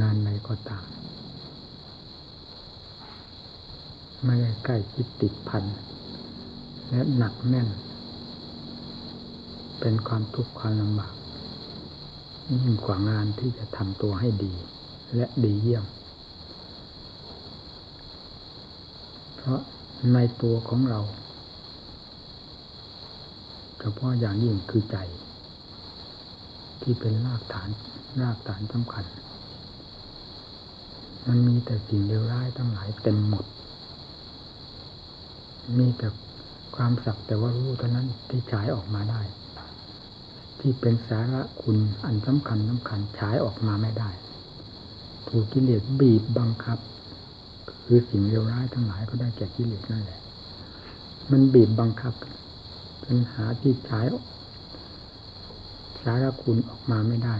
งานใดก็ตาม ไม่ได้ใกล้คิดติดพัน และหนักแน่น เป็นความทุกข์ความลำบากยิ่งกว่างานที่จะทำตัวให้ดี และดีเยี่ยม เพราะในตัวของเราเฉพาะอย่างยิ่งคือใจ ที่เป็นรากฐานรากฐานสำคัญ มันมีแต่สิ่งเลวร้ายทั้งหลายเต็มหมด มีแต่ความสักแต่ว่ารู้เท่านั้นที่ฉายออกมาได้ ที่เป็นสาระคุณอันสำคัญสำคัญฉายออกมาไม่ได้ ถูกกิเลสบีบบังคับ คือสิ่งเลวร้ายทั้งหลายก็ได้แก่กิเลสนั่นแหละ มันบีบบังคับปัญหาที่ฉายสาระคุณออกมาไม่ได้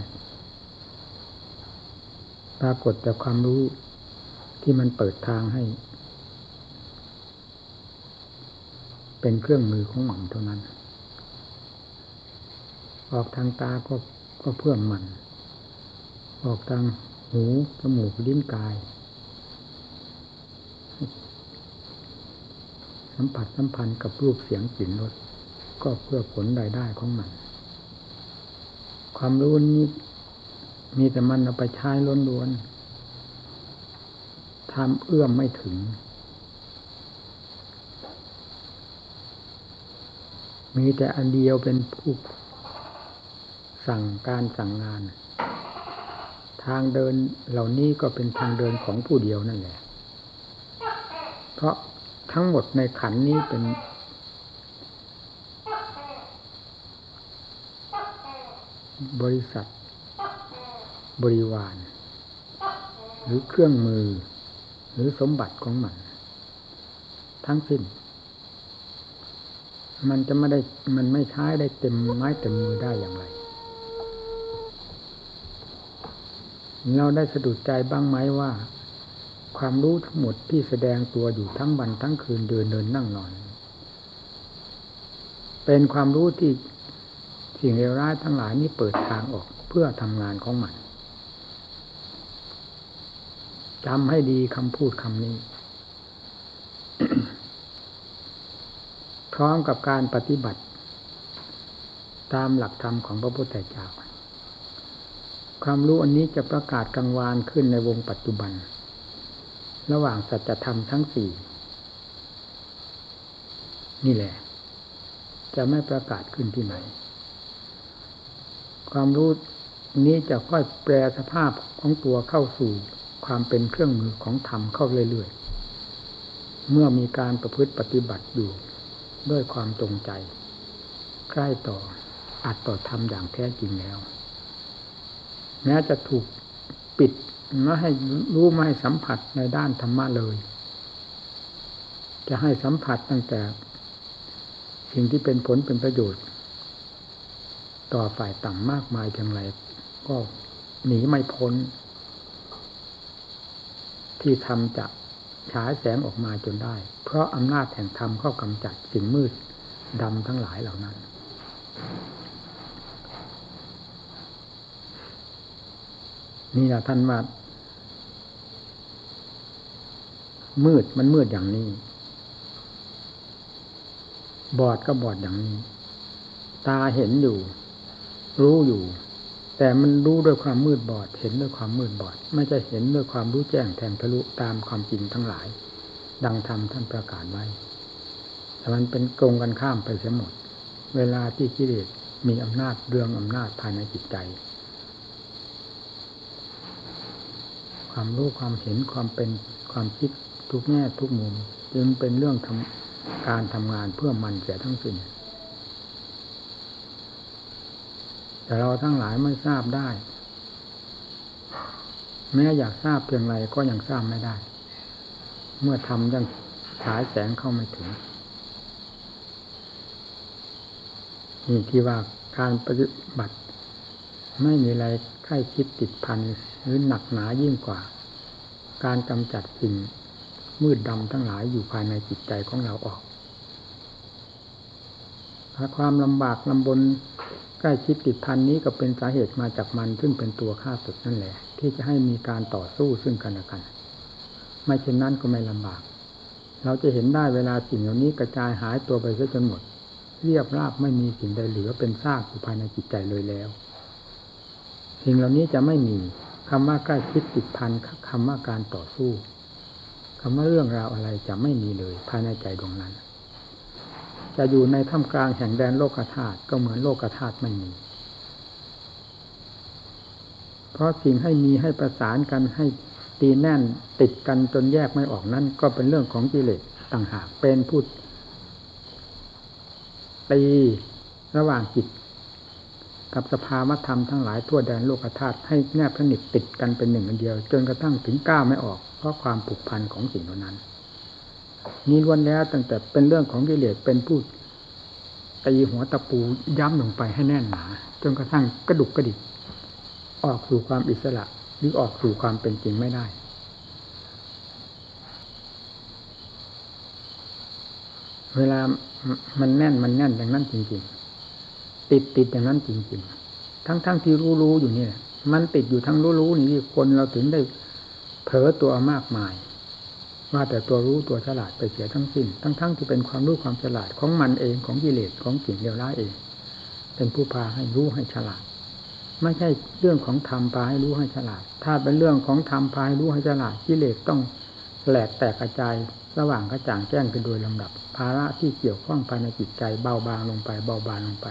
ปรากฏแต่ความรู้ที่มันเปิดทางให้ เป็นเครื่องมือของหมันเท่านั้น ออกทางตาก็ก็เพื่อมัน ออกทางหูจมูกลิ้นกาย สัมผัสสัมพันธ์กับรูปเสียงกลิ่นรสก็เพื่อผลรายได้ของมัน ความรู้นี้ มีแต่มันเอาไปใช้ล้วนๆทำเอื้อมไม่ถึง มีแต่อันเดียวเป็นผู้สั่งการสั่งงาน ทางเดินเหล่านี้ก็เป็นทางเดินของผู้เดียวนั่นแหละ เพราะทั้งหมดในขันนี้เป็นบริษัท บริวาร หรือเครื่องมือ หรือสมบัติของมัน ทั้งสิ้น มันจะไม่ได้มันไม่ใช้ได้เต็มไม้เต็มมือได้อย่างไร เราได้สะดุดใจบ้างไหมว่า ความรู้ทั้งหมดที่แสดงตัวอยู่ทั้งวันทั้งคืนเดินเดินนั่งนอน เป็นความรู้ที่สิ่งเลวร้ายทั้งหลายนี้เปิดทางออกเพื่อทำงานของมัน จำให้ดีคำพูดคำนี้ พร้อมกับการปฏิบัติ ตามหลักธรรมของพระพุทธเจ้า ความรู้อันนี้จะประกาศกลางวานขึ้นในวงปัจจุบัน ระหว่างสัจธรรมทั้งสี่ นี่แหละ จะไม่ประกาศขึ้นที่ไหน ความรู้นี้จะค่อยแปลสภาพของตัวเข้าสู่ ความเป็นเครื่องมือของธรรมเข้าเรื่อยๆ เมื่อมีการประพฤติปฏิบัติอยู่ด้วยความตรงใจ ใกล้ต่ออัดต่อธรรมอย่างแท้จริงแล้ว แม้จะถูกปิดไม่ให้รู้ไม่ให้สัมผัสในด้านธรรมะเลย จะให้สัมผัสตั้งแต่ สิ่งที่เป็นผลเป็นประโยชน์ ต่อฝ่ายต่ำมากมายเพียงไรก็หนีไม่พ้น ที่ทำจะฉายแสงออกมาจนได้ เพราะอำนาจแห่งธรรมเข้ากำจัดสิ่งมืดดำทั้งหลายเหล่านั้น นี่แหละท่านว่ามืดมันมืดอย่างนี้ บอดก็บอดอย่างนี้ ตาเห็นอยู่ รู้อยู่ แต่มันรู้ด้วยความมืดบอด เห็นด้วยความมืดบอด ไม่จะเห็นด้วยความรู้แจ้งแทงทะลุตามความจริงทั้งหลาย ดังธรรมท่านประกาศไว้ แต่มันเป็นกรงกันข้ามไปเสียหมด เวลาที่กิเลสมีอำนาจเรื่องอำนาจภายในจิตใจ ความรู้ความเห็นความเป็นความคิดทุกแง่ทุกมุม จึงเป็นเรื่องทำการทำงานเพื่อมันเสียทั้งสิ้น แต่เราทั้งหลายไม่ทราบได้ แม้อยากทราบเพียงไรก็ยังทราบไม่ได้ เมื่อทำยังฉายแสงเข้าไม่ถึงนี่ที่ว่าการปฏิบัติ ไม่มีอะไรใกล้คิดติดพันหรือหนักหนายิ่งกว่า การกำจัดสิ่งมืดดำทั้งหลายอยู่ภายในจิตใจของเราออกถ้าความลำบากลำบน ใกล้ชิดติดพันนี้ก็เป็นสาเหตุมาจากมันซึ่งเป็นตัวฆ่าศึกนั่นแหละ ที่จะให้มีการต่อสู้ซึ่งกันและกัน ไม่เช่นนั้นก็ไม่ลำบาก เราจะเห็นได้เวลาสิ่งเหล่านี้กระจายหายตัวไปซะจนหมด เรียบราบไม่มีสิ่งใดเหลือเป็นซากอยู่ภายในจิตใจเลยแล้ว สิ่งเหล่านี้จะไม่มีคำว่าใกล้ชิดติดพันคำว่าการต่อสู้คำว่าเรื่องราวอะไรจะไม่มีเลยภายในใจดวงนั้น จะอยู่ในท่ามกลางแห่งแดนโลกธาตุก็เหมือนโลกธาตุไม่มี เพราะสิ่งให้มีให้ประสานกันให้ตีแน่นติดกันจนแยกไม่ออกนั่นก็เป็นเรื่องของกิเลสต่างหากเป็นพูดตีระหว่างจิต กับสภาวธรรมทั้งหลายทั่วแดนโลกธาตุให้แนบสนิทติดกันเป็นหนึ่งอันเดียว จนกระทั่งถึงก้าวไม่ออก เพราะความผูกพันของสิ่งเหล่านั้น นี้ล้วนแล้วตั้งแต่เป็นเรื่องของกิเลสเป็นผู้ตีหัวตะปูย้ำลงไปให้แน่นหนาจนกระทั่งกระดุกกระดิกออกสู่ความอิสระหรือออกสู่ความเป็นจริงไม่ได้เวลามันแน่นมันแน่นอย่างนั้นจริง ๆ ติดติดอย่างนั้นจริง ๆ ทั้งๆทที่รู้รู้อยู่นี่มันติดอยู่ทั้งรู้รู้นี่คนเราถึงได้เผลอตัวมากมาย ว่าแต่ตัวรู้ตัวฉลาดไปเสียทั้งสิ้นทั้งๆทที่เป็นความรู้ความฉลาดของมันเองของกิเลสของสิ่งเลวร้ายเอง เป็นผู้พาให้รู้ให้ฉลาด ไม่ใช่เรื่องของธรรมพาให้รู้ให้ฉลาด ถ้าเป็นเรื่องของธรรมพาให้รู้ให้ฉลาดกิเลสต้องแหลกแตกกระจายระหว่างกระจ่างแจ้งกันโดยลำดับ ภาระที่เกี่ยวข้องภายในจิตใจเบาบางลงไปเบาบางลงไป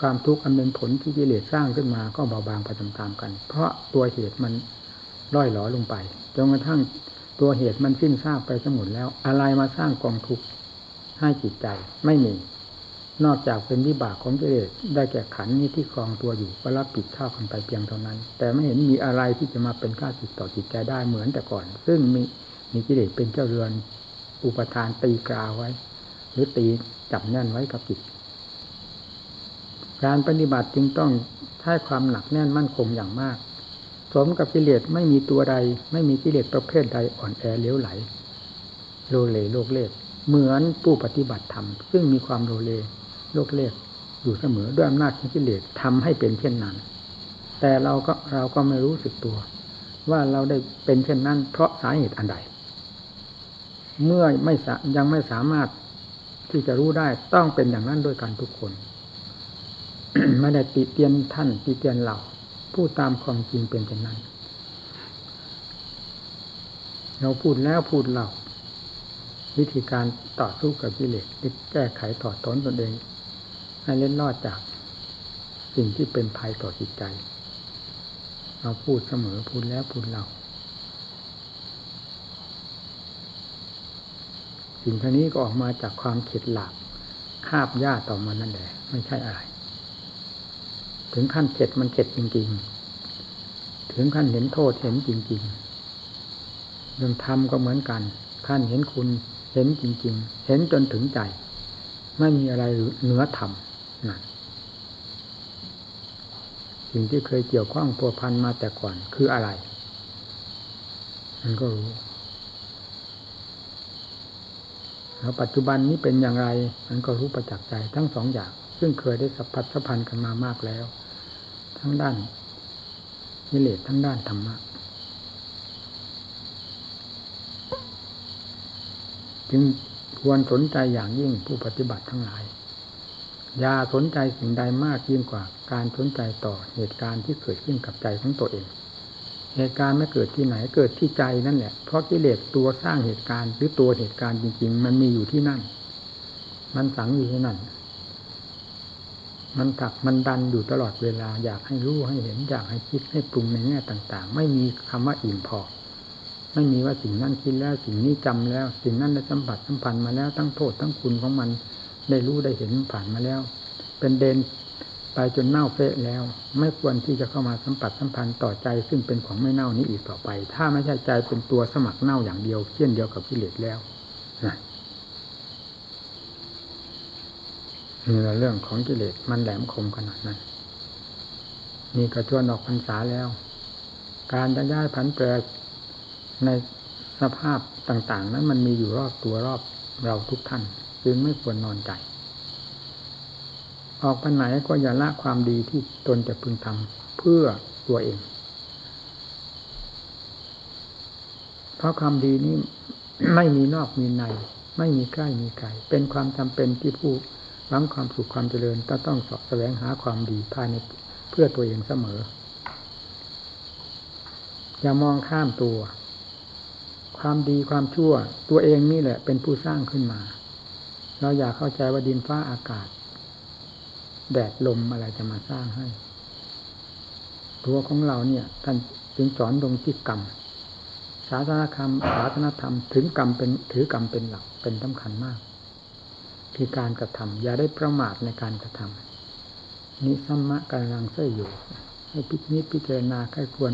ความทุกข์อันเป็นผลที่กิเลสสร้างขึ้นมาก็เบาบางไปตามๆกัน เพราะตัวเหตุมันร่อยหลอลงไปจนกระทั่ง ตัวเหตุมันสิ้นซากไปสมุดแล้ว อะไรมาสร้างกองทุกข์ให้จิตใจไม่มี นอกจากเป็นวิบากของกิเลสได้แก่ขันนี้ที่ครองตัวอยู่ก็รับผิดชอบกันไปเพียงเท่านั้น แต่ไม่เห็นมีอะไรที่จะมาเป็นข้าศึกต่อจิตใจได้เหมือนแต่ก่อน ซึ่งมีมีกิเลสเป็นเจ้าเรือน อุปทานตีกราไว้ หรือตีจับแน่นไว้กับจิตการปฏิบัติจึงต้องใช้ความหนักแน่นมั่นคงอย่างมาก สมกับกิเลสไม่มีตัวใด ไม่มีกิเลสประเภทใดอ่อนแอเลี้ยวไหล โลเลโลกเล่เหมือนผู้ปฏิบัติธรรมซึ่งมีความโลเลโลกเลกอยู่เสมอด้วยอำนาจของกิเลสทำให้เป็นเช่นนั้น แต่เราก็เราก็ไม่รู้สึกตัว ว่าเราได้เป็นเช่นนั้น เพราะสาเหตุอันใด เมื่อไม่ยังไม่สามารถที่จะรู้ได้ต้องเป็นอย่างนั้นด้วยกันทุกคน ไม่ได้ติเตียนท่านติเตียนเรา พูดตามความจริงเป็นเช่นนั้น เราพูดแล้วพูดเล่าวิธีการต่อสู้กับกิเลสแก้ไขถอดถอนตนเองให้เล่นรอดจากสิ่งที่เป็นภัยต่อจิตใจ เราพูดเสมอพูดแล้วพูดเล่าสิ่งท่านี้ก็ออกมาจากความเข็ดหลาบคาบญาต่อมานั่นแหละไม่ใช่อะไร ถึงขั้นเข็ดมันเข็ดจริง ๆ ถึงขั้นเห็นโทษเห็นจริงๆเรื่องธรรมก็เหมือนกัน ขั้นเห็นคุณเห็นจริง ๆ เห็นจนถึงใจ ไม่มีอะไรเหนือธรรมนั่นสิ่งที่เคยเกี่ยวข้องพัวพันมาแต่ก่อนคืออะไร มันก็รู้ แล้วปัจจุบันนี้เป็นอย่างไร มันก็รู้ประจักษ์ใจทั้งสองอย่าง ซึ่งเคยได้สัมผัสสัมพันธ์กันมามากแล้ว ทั้งด้านนิเลศทั้งด้านธรรมะ จึงควรสนใจอย่างยิ่งผู้ปฏิบัติทั้งหลาย อย่าสนใจสิ่งใดมากยิ่งกว่าการสนใจต่อเหตุการณ์ที่เกิดขึ้นกับใจของตัวเอง เหตุการณ์ไม่เกิดที่ไหนเกิดที่ใจนั่นแหละ เพราะกิเลสตัวสร้างเหตุการณ์ หรือตัวเหตุการณ์จริง ๆ มันมีอยู่ที่นั่น มันสังอยู่ที่นั่น มันถักมันดันอยู่ตลอดเวลาอยากให้รู้ให้เห็นอยากให้คิดให้ปรุงในแง่ต่าง ๆ ไม่มีคำว่าอิ่มพอ ไม่มีว่าสิ่งนั้นคิดแล้วสิ่งนี้จำแล้ว สิ่งนั้นได้สัมผัสสัมพันธ์มาแล้วทั้งโทษทั้งคุณของมันได้รู้ได้เห็นผ่านมาแล้ว เป็นเดนไปจนเน่าเฟะแล้ว ไม่ควรที่จะเข้ามาสัมผัสสัมพันธ์ต่อใจ ซึ่งเป็นของไม่เน่านี้อีกต่อไป ถ้าไม่ใช่ใจเป็นตัวสมัครเน่าอย่างเดียวเช่นเดียวกับกิเลสแล้วนะ นี่แหละเรื่องของกิเลสมันแหลมคมขนาดนั้น นี่กระชวนออกพรรษาแล้ว การจะย้ายผันแปรในสภาพต่าง ๆ นั้นมันมีอยู่รอบตัวรอบเราทุกท่าน จึงไม่ควรนอนใจ ออกไปไหนก็อย่าละความดีที่ตนจะพึงทำเพื่อตัวเอง เพราะความดีนี้ไม่มีนอกมีใน ไม่มีใกล้มีไกลเป็นความจำเป็นที่ผู้ หวังความสุขความเจริญก็ต้องสอบแสวงหาความดีภายในเพื่อตัวเองเสมอ อย่ามองข้ามตัว ความดีความชั่ว ตัวเองนี่แหละ เป็นผู้สร้างขึ้นมา เราอยากเข้าใจว่าดินฟ้าอากาศ แดดลมอะไรจะมาสร้างให้ตัวของเราเนี่ยท่านจึงสอนตรงที่กรรมศาสนาคำศาสนธรรมถึงกรรมเป็นถือกรรมเป็นหลักเป็นสำคัญมาก คือการกระทำอย่าได้ประมาทในการกระทำนิสัมมะกำลังเสยอยู่ ให้พิจิตพิจารณาใครควร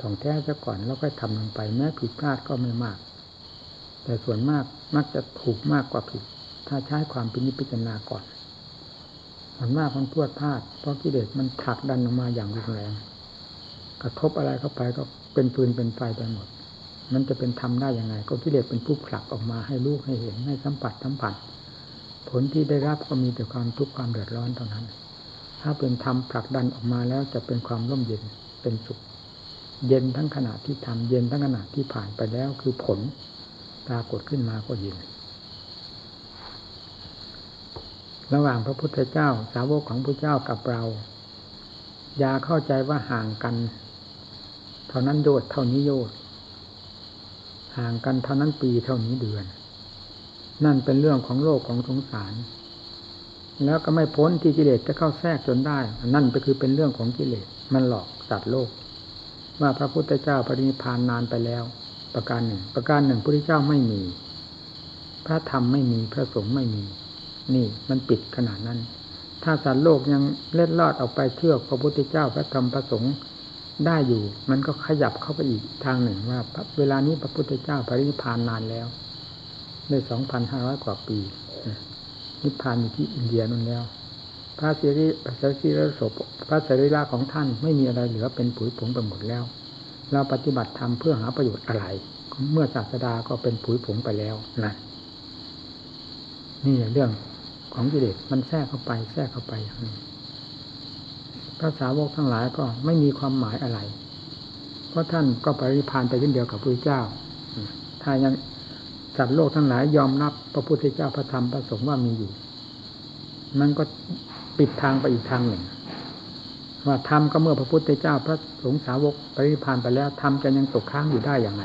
ถ่องแท้ซะก่อนแล้วค่อยทำลงไปแม้ผิดพลาดก็ไม่มาก แต่ส่วนมากมักจะถูกมากกว่าผิด ถ้าใช้ความพิจิตพิจารณาก่อนส่วนมากมันพวดพลาด เพราะกิเลสมันผลักดันออกมาอย่างรุนแรงกระทบอะไรเข้าไปก็เป็นปืนเป็นไฟไปหมด มันจะเป็นทำได้อยังไงก็กิเลสเป็นผู้ผลักออกมาให้ลูกให้เห็นให้สัมผัสสัมผัส ผลที่ได้รับก็มีแต่ความทุกข์ความเดือดร้อนเท่านั้น ถ้าเป็นธรรมผลักดันออกมาแล้วจะเป็นความร่มเย็นเป็นสุข เย็นทั้งขณะที่ทำเย็นทั้งขณะที่ผ่านไปแล้วคือผลปรากฏขึ้นมาก็เย็นระหว่างพระพุทธเจ้า สาวกของพระเจ้ากับเราอย่าเข้าใจว่าห่างกัน เท่านั้นโยดเท่านี้โยด ห่างกันเท่านั้นปีเท่านี้เดือน นั่นเป็นเรื่องของโลกของสงสาร แล้วก็ไม่พ้นที่กิเลสจะเข้าแทรกจนได้ นั่นก็คือเป็นเรื่องของกิเลสมันหลอกตัดโลก ว่าพระพุทธเจ้าปรินิพานนานไปแล้ว ประการหนึ่ง ประการหนึ่งพระพุทธเจ้าไม่มี พระธรรมไม่มีพระสงฆ์ไม่มี นี่มันปิดขนาดนั้น ถ้าสัตว์โลกยังเล็ดลอดออกไปเชื่อพระพุทธเจ้าพระธรรมพระสงฆ์ ได้อยู่ มันก็ขยับเข้าไปอีกทางหนึ่งว่าเวลานี้พระพุทธเจ้าปรินิพานนานแล้วได้สองพันห้าร้อยกว่าปี นิพพานอยู่ที่อินเดียนั่นแล้ว พระสิริพระสิริศพพระสรีระของท่านไม่มีอะไรเหลือเป็นผุยผงไปหมดแล้ว เราปฏิบัติธรรมเพื่อหาประโยชน์อะไร เมื่อศาสดาก็เป็นผุยผงไปแล้วนะนี่เรื่องของกิเลสมันแทรกเข้าไปแทรกเข้าไปอย่างนี้ พระสาวกทั้งหลายก็ไม่มีความหมายอะไร เพราะท่านก็ปริพานไปเช่นเดียวกับพระเจ้า ถ้ายังสัตว์โลกทั้งหลายยอมรับพระพุทธเจ้าพระธรรมพระสงฆ์ว่ามีอยู่มันก็ปิดทางไปอีกทางหนึ่ง ว่าธรรมก็เมื่อพระพุทธเจ้าพระสงฆ์สาวกปริพานไปแล้วธรรมจะยังตกค้างอยู่ได้อย่างไร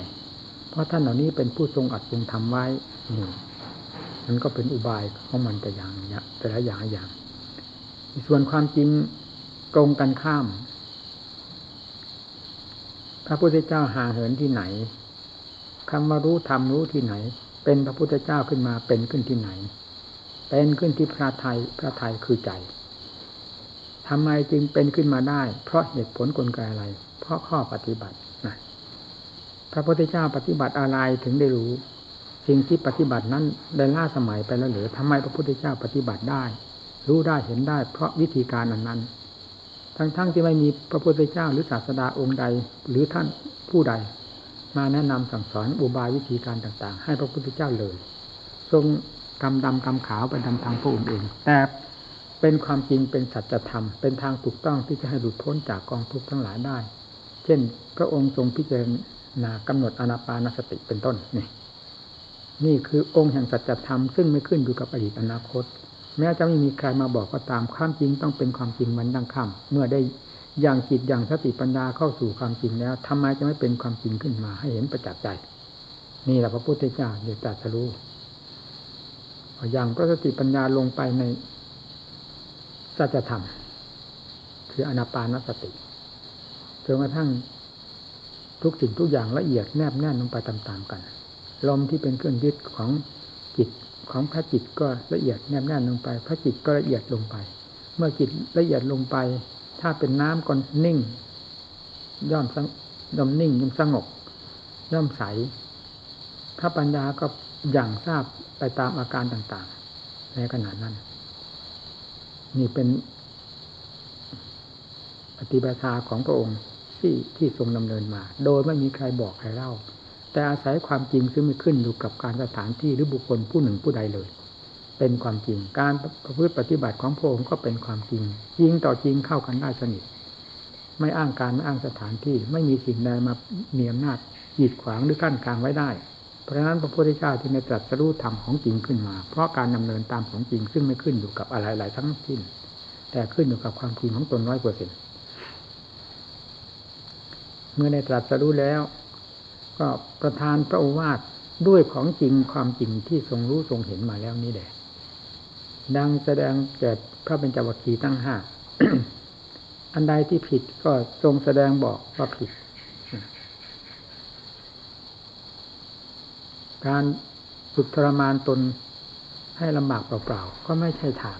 เพราะท่านเหล่านี้เป็นผู้ทรงอัดทรงทำไว้นี่มันก็เป็นอุบายของมันแต่อย่างเนี้ยแต่ละอย่างอย่าง ส่วนความจริง ตรงกันข้าม พระพุทธเจ้าห่างเหินที่ไหนคำว่ารู้ธรรมรู้ที่ไหน เป็นพระพุทธเจ้าขึ้นมาเป็นขึ้นที่ไหน เป็นขึ้นที่พระไทยพระไทยคือใจทำไมจึงเป็นขึ้นมาได้ เพราะเหตุผลกลไกอะไร เพราะข้อปฏิบัตินะพระพุทธเจ้าปฏิบัติอะไรถึงได้รู้ สิ่งที่ปฏิบัตินั้นได้ล่าสมัยไปแล้วหรือทำไมพระพุทธเจ้าปฏิบัติได้ รู้ได้เห็นได้ เพราะวิธีการอันนั้น ทั้งๆทที่ไม่มีพระพุทธเจ้าหรือศาสดาองค์ใด หรือท่านผู้ใด มาแนะนำสั่งสอนอุบายวิธีการต่างๆ ให้พระพุทธเจ้าเลย ทรงกำดำกำขาวไปทำทางพระองค์เองแต่เป็นความจริงเป็นสัจธรรม เป็นทางถูกต้องที่จะให้หลุดพ้นจากกองทุกข์ทั้งหลายได้ เช่น พระองค์ทรงพิจารณากำหนดอนาปานสติเป็นต้นนี่นี่คือองค์แห่งสัจธรรมซึ่งไม่ขึ้นอยู่กับอดีตอนาคต แม้จะไม่มีใครมาบอกก็ตามความจริงต้องเป็นความจริงมันดังคำเมื่อได้อย่างจิตอย่างสติปัญญาเข้าสู่ความจริงแล้วทำไมจะไม่เป็นความจริงขึ้นมา ให้เห็นประจักษ์ใจ นี่แหละพระพุทธเจ้าเดียวตรัสรู้อย่างพระสติปัญญาลงไปในสัจธรรม คืออนาปานสติจนกระทั่งทุกสิ่งทุกอย่างละเอียดแนบแน่นลงไปตามๆกัน ลมที่เป็นเครื่องยึดของจิต ของพระจิตก็ละเอียดแนบแน่นลงไป พระจิตก็ละเอียดลงไป เมื่อจิตละเอียดลงไป ถ้าเป็นน้ำก็นิ่ง ย่อมย่อมนิ่งย่อมสงบย่อมใสถ้าปัญญาก็อย่างทราบไปตามอาการต่างๆ ในขณะนั้น นี่เป็นปฏิบัติของพระองค์ที่ที่ทรงดำเนินมา โดยไม่มีใครบอกใครเล่า แต่อาศัยความจริงซึ่งไม่ขึ้นอยู่กับการสถานที่หรือบุคคลผู้หนึ่งผู้ใดเลย เป็นความจริง การประพฤติปฏิบัติของพระองค์ก็เป็นความจริง จริงต่อจริงเข้ากันได้สนิท ไม่อ้างการไม่อ้างสถานที่ ไม่มีสิ่งใดมามีอำนาจหีดขวางหรือกั้นกลางไว้ได้ เพราะฉะนั้นพระพุทธเจ้าจึงได้ตรัสรู้ธรรมของจริงขึ้นมา เพราะการดำเนินตามของจริงซึ่งไม่ขึ้นอยู่กับอะไรหลายทั้งสิ้น แต่ขึ้นอยู่กับความจริงของตนร้อยเปอร์เซ็นเมื่อได้ตรัสรู้แล้ว ก็ประทานพระโอวาทด้วยของจริงความจริงที่ทรงรู้ทรงเห็นมาแล้วนี้แหละดังแสดงแก่พระเป็นจวัคคีตั้งห้าอันใดที่ผิดก็ทรงแสดงบอกว่าผิด การฝึกทรมานตนให้ลำบากเปล่าๆ ก็ไม่ใช่ทาง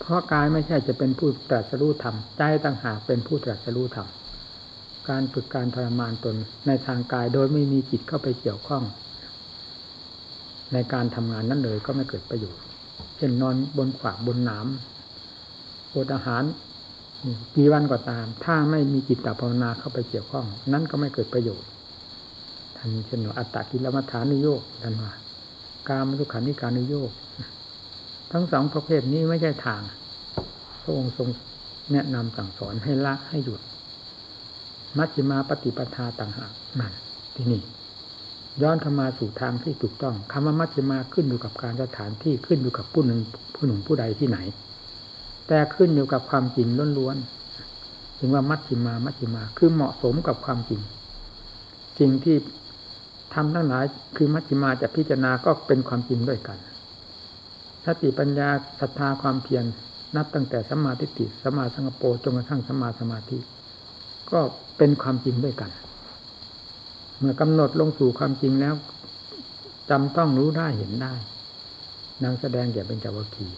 เพราะกายไม่ใช่จะเป็นผู้ตรัสรู้ธรรม ใจต่างหากเป็นผู้ตรัสรู้ธรรม การฝึกการทรมานตนในทางกายโดยไม่มีจิตเข้าไปเกี่ยวข้อง ในการทำงานนั้นเลยก็ไม่เกิดประโยชน์ เช่นนอนบนขวากบนน้ำอดอาหารกี่วันก็ตาม ถ้าไม่มีจิตตภาวนาเข้าไปเกี่ยวข้อง นั้นก็ไม่เกิดประโยชน์ท่านเช่นอัตตกิลมัฐานุโยกท่านว่า การมสุขานิการนุโยกทั้งสองประเภทนี้ไม่ใช่ทาง พระองค์ทรงแนะนำสั่งสอนให้ละให้หยุด มัชฌิมาปฏิปทาต่างหากนั่นที่นี่ย้อนเข้ามาสู่ทางที่ถูกต้องคำว่ามัชฌิมาขึ้นอยู่กับการสถานที่ขึ้นอยู่กับผู้หนึ่งผู้หนุ่มผู้ใดที่ไหน แต่ขึ้นอยู่กับความจริงล้วนๆถึงว่ามัชฌิมามัชฌิมาคือเหมาะสมกับความจริงสิ่งที่ทำทั้งหลายคือมัชฌิมาจะพิจารณาก็เป็นความจริงด้วยกันสติปัญญาศรัทธาความเพียรนับตั้งแต่สัมมาธิติสัมมาสังโปจนกระทั่งสัมมาสมาธิ ก็เป็นความจริงด้วยกัน เมื่อกำหนดลงสู่ความจริงแล้วจำต้องรู้ได้เห็นได้นางแสดงแก่เป็นจาวคี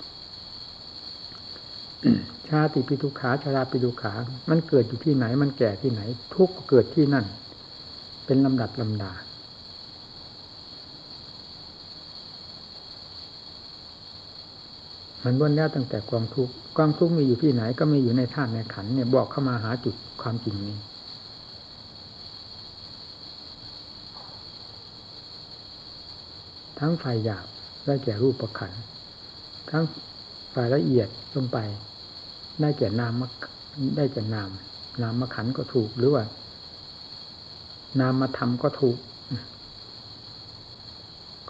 ชาติปิทุขาชาราปิทุขา มันเกิดอยู่ที่ไหน มันแก่ที่ไหน ทุกเกิดที่นั่น เป็นลำดับลำดา มันวนแล้วตั้งแต่ความทุกข์ความทุกข์มีอยู่ที่ไหนก็มีอยู่ในธาตุในขันเนี่ยบอกเข้ามาหาจุดความจริงนี้ทั้งฝ่ายหยาบได้แก่รูปประขันทั้งฝ่ายละเอียดลงไป ได้แก่นามมได้แก่นาม นามมาขันก็ถูกหรือว่า นามมาทำก็ถูก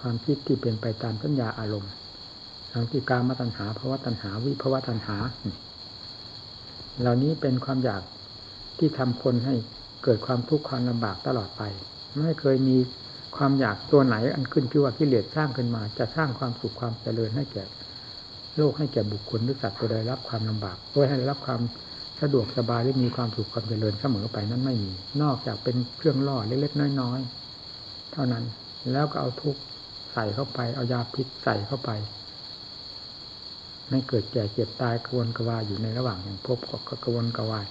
ความคิดที่เป็นไปตามสัญญาอารมณ์ ทั้งที่การมาตัญหาภาวะตัญหา วิภาวะตัญหา เหล่านี้เป็นความอยากที่ทำคนให้เกิดความทุกข์ความลำบากตลอดไป ไม่เคยมีความอยากตัวไหนอันขึ้นที่ว่ากิเลสสร้างขึ้นมา จะสร้างความสุขความเจริญให้แก่โลกให้แก่บุคคลหรือสัตว์ตัวใดรับความลำบากโดยให้รับความสะดวกสบายและมีความสุขความเจริญเสมอไปนั้นไม่มี นอกจากเป็นเครื่องล่อเล็กๆน้อยๆเท่านั้นแล้วก็เอาทุกข์ใส่เข้าไปเอายาพิษใส่เข้าไป ไม่เกิดแก่เจ็บตายกวนกวายอยู่ในระหว่างอย่างพบก็กวนกวาย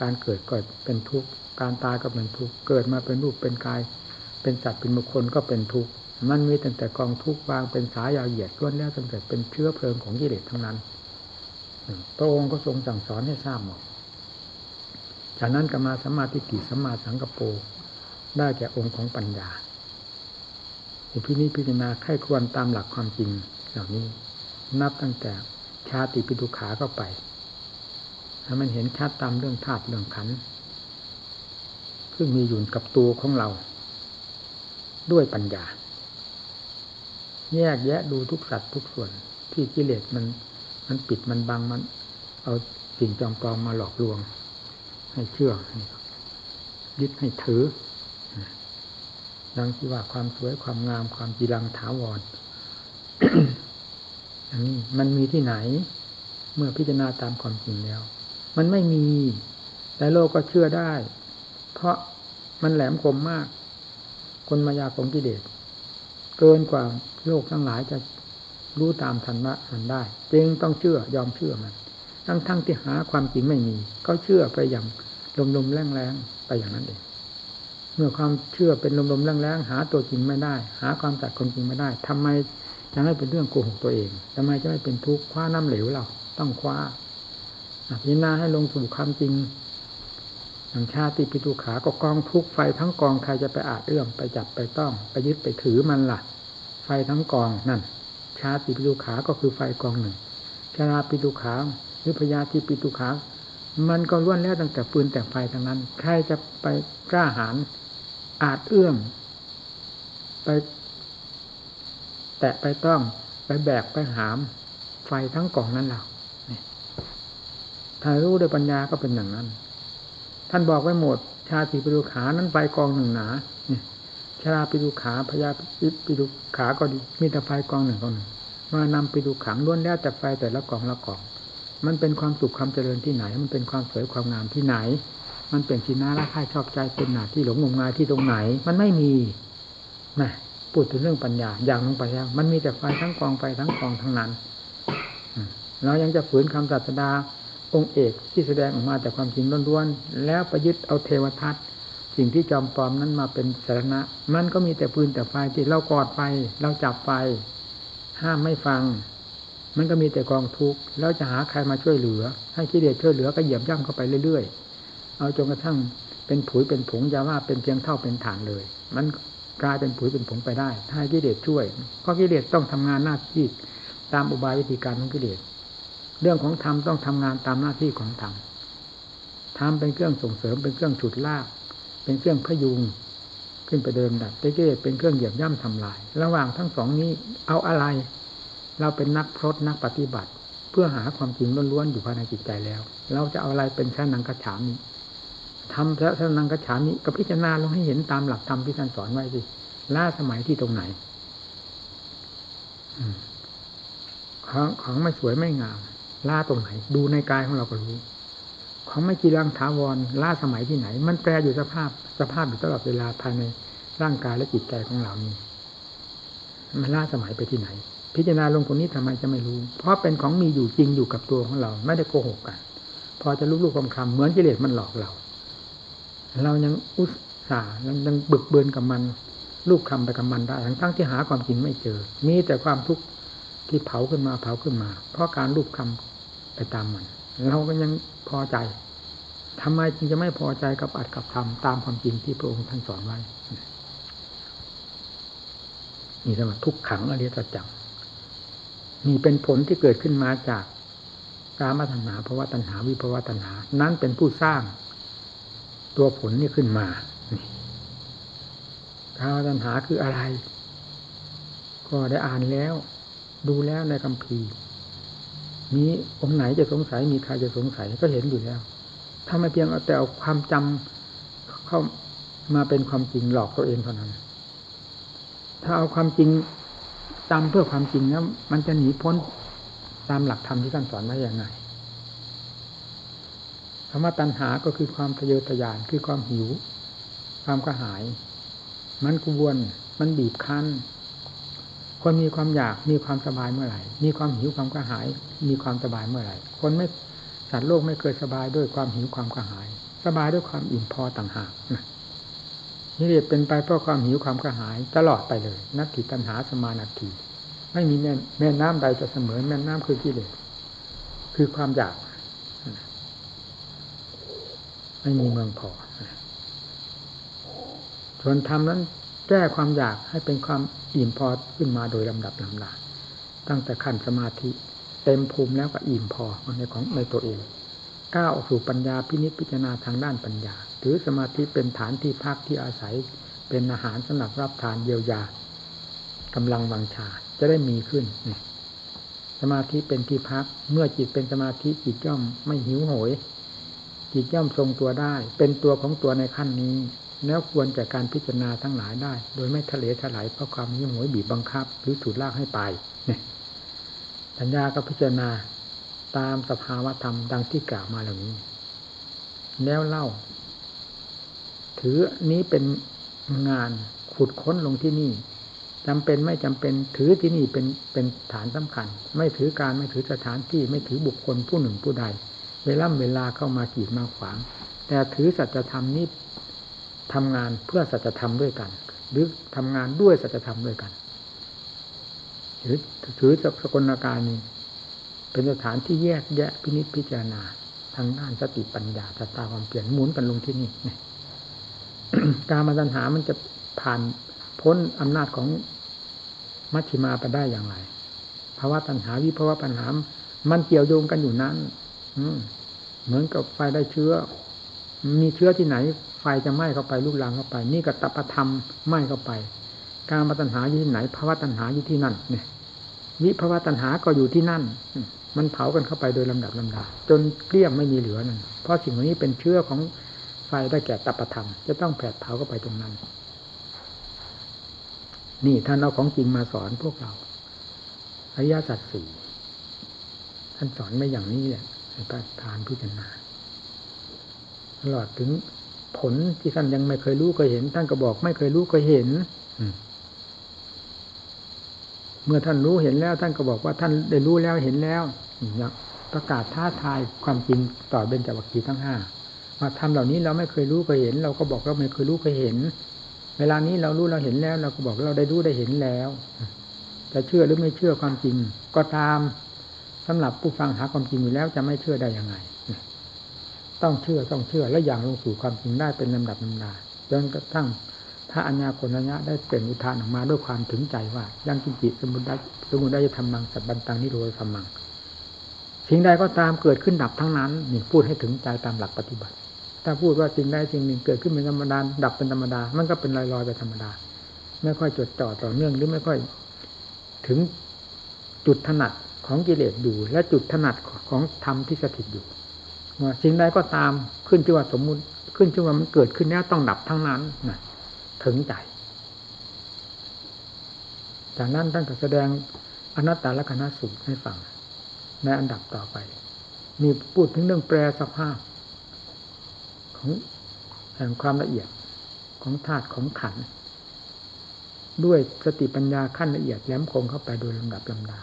การเกิดก็เป็นทุกข์การตายก็เป็นทุกข์เกิดมาเป็นรูปเป็นกาย เป็นสัตว์เป็นบุคคลก็เป็นทุกข์มันมีตั้งแต่กองทุกข์วางเป็นสายยาวเหยียดล้วนแล้วตั้งแต่เป็นเชื้อเพลิงของกิเลสทั้งนั้นพระองค์ก็ทรงสั่งสอนให้ทราบหมดจากนั้นก็มาสัมมาทิฏฐิสัมมาสังกปรได้แก่องค์ของปัญญาพินิพิจารณาไข้ควรตามหลักความจริงเหล่านี้ นับตั้งแต่ชาติปิทุขาเข้าไปถ้มันเห็นชัดตามเรื่องธาตุเรื่องขันซึ่งมีอยู่กับตัวของเรา ด้วยปัญญา แยกแยะดูทุกสัตว์ทุกส่วน ที่กิเลสมัน มันปิดมันบังมัน เอาสิ่งจอมปลอมมาหลอกลวง ให้เชื่อยึดให้ถือดังที่ว่าความสวยความงามความจีรังถาวร อันนี้มันมีที่ไหน เมื่อพิจารณาตามความจริงแล้ว มันไม่มี แต่โลกก็เชื่อได้ เพราะมันแหลมคมมาก คนมายาของกิเลสเกินกว่าโลกทั้งหลายจะรู้ตามทันวะมันได้ จึงต้องเชื่อยอมเชื่อมัน ทั้งทั้งที่หาความจริงไม่มี ก็เชื่อไปอย่างลมๆแรงๆไปอย่างนั้นเองเมื่อความเชื่อเป็นลมๆแรงๆหาตัวจริงไม่ได้ หาความจัดความจริงไม่ได้ทำไม ยังให้เป็นเรื่องโกหกตัวเองทำไมจะไม่เป็นทุกข์คว้าน้ำเหลวเราต้องคว้าพิจารณาให้ลงสู่ความจริงอย่างชาติปิตุขาก็กองทุกไฟทั้งกองใครจะไปอาจเอื้อมไปจับไปต้องไปยึดไปถือมันล่ะ ไฟทั้งกองนั่น ชาติปิตุขาก็คือไฟกองหนึ่งชาราปิตุขาหรือพยาธิปิตุขามันก็ล้วนแล้วตั้งแต่ปืนแต่ไฟทั้งนั้น ใครจะไปกล้าหาญอาจเอื้อมไป แตะไปต้องไปแบกไปหาม ไฟทั้งกล่องนั้นเราถ้ารู้ด้วยปัญญาก็เป็นอย่างนั้น ท่านบอกไว้หมด ชาติปิดุขานั้นไฟกองหนึ่งหนาชาราปิดุขาพยาปิดุขาก็ดีมีแต่ไฟกองหนึ่งกองหนึ่งมานำปิดุขังล้วนแล้วแต่ไฟแต่ละกองละกองมันเป็นความสุขความเจริญที่ไหน มันเป็นความสวยความงามที่ไหน มันเป็นชีนาละค่ายชอบใจเป็นหนาที่หลงงมงายที่ตรงไหน มันไม่มีนะ พูดถึงเรื่องปัญญาอย่างลงไปแล้ว มันมีแต่ไฟทั้งกองไฟทั้งกองทั้งนั้นเรายังจะฝืนคำศาสดาองค์เอกที่แสดงออกมาแต่ความจริงล้วนๆแล้วประยุทธ์เอาเทวทัตสิ่งที่จอมปลอมนั้นมาเป็นสาระมันก็มีแต่ปืนแต่ไฟที่เรากอดไฟเราจับไฟ ห้ามไม่ฟัง มันก็มีแต่กองทุกข์แล้วจะหาใครมาช่วยเหลือ ให้กิเลสช่วยเหลือก็เหยียบย่ำเข้าไปเรื่อยๆ เอาจนกระทั่งเป็นผุยเป็นผงยาว่าเป็นเพียงเท่าเป็นฐานเลย มัน กลายเป็นผุยเป็นผงไปได้ ถ้ากิเลสช่วยเพราะกิเลสต้องทำงานหน้าที่ตามอุบายวิธีการของกิเลสเรื่องของธรรมต้องทำงานตามหน้าที่ของธรรมธรรมเป็นเครื่องส่งเสริมเป็นเครื่องฉุดลาก เป็นเครื่องพยุงขึ้นไปเดินดัดเกิเลสเป็นเครื่องเหยียบย่ำทำลาย ระหว่างทั้งสองนี้เอาอะไร เราเป็นนักพรตนักปฏิบัติ เพื่อหาความจริงล้วนๆอยู่ภายในจิตใจแล้ว เราจะเอาอะไรเป็นแค่นังกระฉามนี้ ทำแค่นังกระฉามนี้ก็พิจารณาลงให้เห็นตามหลักธรรมที่ท่านสอนไว้สิล่าสมัยที่ตรงไหนของของไม่สวยไม่งามล่าตรงไหน ดูในกายของเราก็รู้ ของไม่กีรังถาวรล่าสมัยที่ไหน มันแปรอยู่สภาพ สภาพอยู่ตลอดเวลาภายในร่างกายและจิตใจของเรานี่มันล่าสมัยไปที่ไหน พิจารณาลงตรงนี้ทำไมจะไม่รู้ เพราะเป็นของมีอยู่จริงอยู่กับตัวของเรา ไม่ได้โกหกกัน พอจะลูกๆคำคำเหมือนกิเลสมันหลอกเรา เรายังอุตส่าห์ยังบึกเบือนกับมันลูกคำไปกับมันได้ทั้งทั้งที่หาความจริงไม่เจอ มีแต่ความทุกข์ที่เผาขึ้นมาเผาขึ้นมา เพราะการรูปคำไปตามมัน เราก็ยังพอใจทำไมจึงจะไม่พอใจกับอัดกับทำตามความจริงที่พระองค์ท่านสอนไว้นี่สมทุกขังอริยสัจจังนี่เป็นผลที่เกิดขึ้นมาจากกามตัณหาภาวะตัณหาวิภาวะตัณหา นั้นเป็นผู้สร้าง ตัวผลนี้ขึ้นมากามตัณหาคืออะไร ก็ได้อ่านแล้ว ดูแล้วในคำพีมีองค์ไหนจะสงสัยมีใครจะสงสัยก็เห็นอยู่แล้ว ถ้าไม่เพียงเอาแต่เอาความจำเข้ามาเป็นความจริงหลอกตัวเองเท่านั้น ถ้าเอาความจริงจำเพื่อความจริงแล้วมันจะหนีพ้นตามหลักธรรมที่ท่านสอนไว้อย่างไร คำว่าตัณหาก็คือความทะเยอทะยานคือความหิว ความกระหาย มันกวนมันบีบคั้น คนมีความอยากมีความสบายเมื่อไหร่ มีความหิวความกระหาย มีความสบายเมื่อไหร่ คนไม่สัตว์โลกไม่เคยสบายด้วยความหิวความกระหาย สบายด้วยความอิ่มพอต่างหากนี่เรียกเป็นไปเพราะความหิวความกระหายตลอดไปเลย นักกิตัญหาสมานาทีไม่มีแม่แม่น้ำใดจะเสมอแม่น้ำคือกิเลสคือความอยาก ไม่มีเมืองพอส่วนธรรมนั้นแก้ความอยากให้เป็นความอิ่มพอขึ้นมาโดยลำดับลำดาตั้งแต่ขั้นสมาธิ เต็มภูมิแล้วก็อิ่มพอในของในตัวเองก้าวออกสู่ปัญญาพินิจพิจารณาทางด้านปัญญาถือสมาธิเป็นฐานที่พักที่อาศัย เป็นอาหารสำหรับรับทานเยียวยากำลังวังชาจะได้มีขึ้นสมาธิเป็นที่พักเมื่อจิตเป็นสมาธิจิตย่อมไม่หิวโหย จิตย่อมทรงตัวได้ เป็นตัวของตัวในขั้นนี้ แล้วควรแก่การพิจารณาทั้งหลายได้ โดยไม่ทะเลถลายเพราะความยิ่งหวยบีบบังคับ หรือถูดลากให้ไปเนี่ยปัญญาก็พิจารณาตามสภาวธรรมดังที่กล่าวมาเหล่านี้ แล้วเล่า ถือนี้เป็นงานขุดค้นลงที่นี่จำเป็นไม่จำเป็นถือที่นี่เป็นเป็นฐานสำคัญ ไม่ถือการไม่ถือสถานที่ไม่ถือบุคคลผู้หนึ่งผู้ใด เวลาเวลาเข้ามากีดมาขวาง แต่ถือสัจธรรมนี้ทำงานเพื่อสัจธรรมด้วยกัน หรือทำงานด้วยสัจธรรมด้วยกันหรือถือสกลการนี้เป็นสถานที่แยกแยะพินิจพิจารณา ทางด้านสติปัญญาตาความเปลี่ยนหมุนกันลงที่นี่การมาตัญหามันจะผ่านพ้นอำนาจของมัชชิมาไปได้อย่างไรภาวะตัณหาวิภาวะปัญหา มันเกี่ยวโยงกันอยู่นั้น เหมือนกับไฟได้เชื้อ มีเชื้อที่ไหน ไฟจะไหม้เข้าไปลุกลามเข้าไป นี่ก็ตปธรรมไหม้เข้าไป การมาตัณหาอยู่ที่ไหนภาวะตัณหาอยู่ที่นั่น เนี่ยวิภาวะตัณหาก็อยู่ที่นั่น มันเผากันเข้าไปโดยลำดับลำดาจนเกลี้ยงไม่มีเหลือนั่นเพราะสิ่งเหล่านี้เป็นเชื้อของไฟได้แก่ตปธรรม จะต้องแผดเผาเข้าไปตรงนั้น นี่ท่านเอาของจริงมาสอนพวกเราอริยสัจสี่ท่านสอนไม่อย่างนี้แหละ ให้ประทานพิจารณาตลอดถึงผลที่ท่านยังไม่เคยรู้เคยเห็น ท่านก็บอกไม่เคยรู้เคยเห็นเมื่อท่านรู้เห็นแล้ว ท่านก็บอกว่าท่านได้รู้แล้วเห็นแล้วอย่างประกาศท้าทายความจริงต่อเบญจวัคคีย์ทั้งห้ามาทำเหล่านี้เราไม่เคยรู้เคยเห็น เราก็บอกเราไม่เคยรู้เคยเห็น เวลานี้เรารู้เราเห็นแล้ว เราก็บอกเราได้รู้ได้เห็นแล้วจะเชื่อหรือไม่เชื่อความจริง ก็ตาม สำหรับผู้ฟังหาความจริงอยู่แล้วจะไม่เชื่อได้ยังไง ต้องเชื่อต้องเชื่อและอย่างลงสู่ความจริงได้เป็นลำดับลำดาจนกระทั่งถ้าอัญญาโกณัญญะได้เป็นอุทานออกมาด้วยความถึงใจว่ายังกิจิสมุได้สมุได้จะทำมังสับบันตังนิโรธธรรมังสิ่งใดก็ตามเกิดขึ้นดับทั้งนั้นนี่พูดให้ถึงใจตามหลักปฏิบัติ ถ้าพูดว่าสิ่งใดสิ่งหนึ่งเกิดขึ้นเป็นธรรมดาดับเป็นธรรมดา มันก็เป็นลอยๆไปธรรมดา ไม่ค่อยจดจ่อต่อเนื่องหรือไม่ค่อย ถึงจุดถนัด ของกิเลสอยู่ และจุดถนัดของธรรมที่สถิตอยู่ว่าสิ่งใดก็ตามขึ้นชื่อว่าสมมุติขึ้นชื่อว่ามันเกิดขึ้นแล้วต้องดับทั้งนั้นนะถึงใจ จากนั้นท่านก็แสดงอนัตตาลักษณะสูตรให้ฟังในอันดับต่อไป มีพูดถึงเรื่องแปรสภาพ ของแห่งความละเอียดของธาตุของขัน ด้วยสติปัญญาขั้นละเอียดแหลมคมเข้าไปโดยลำดับลำดา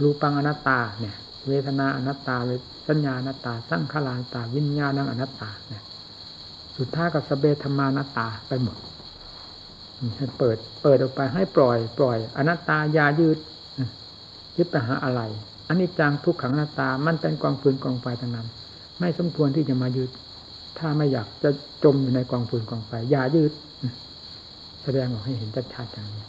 รูปังอนัตตาเนี่ย เวทนาอนัตตาเวสัญญาอนัตตา สังขารอนัตตา วิญญาณังอนัตตาเนี่ยสุดท้ายกับสเบธรรมานัตตาไปหมดให้เปิด เปิดออกไปให้ปล่อย ปล่อย อนัตตายายืดยึดไปหาอะไรอันนี้จังทุกขังอนัตตา มันเป็นกองฟืนกองไฟทั้งนั้น ไม่สมควรที่จะมายืดถ้าไม่อยากจะจมอยู่ในกองฟืนกองไฟอย่ายืดแสดงออกให้เห็นชัดๆอย่างนี้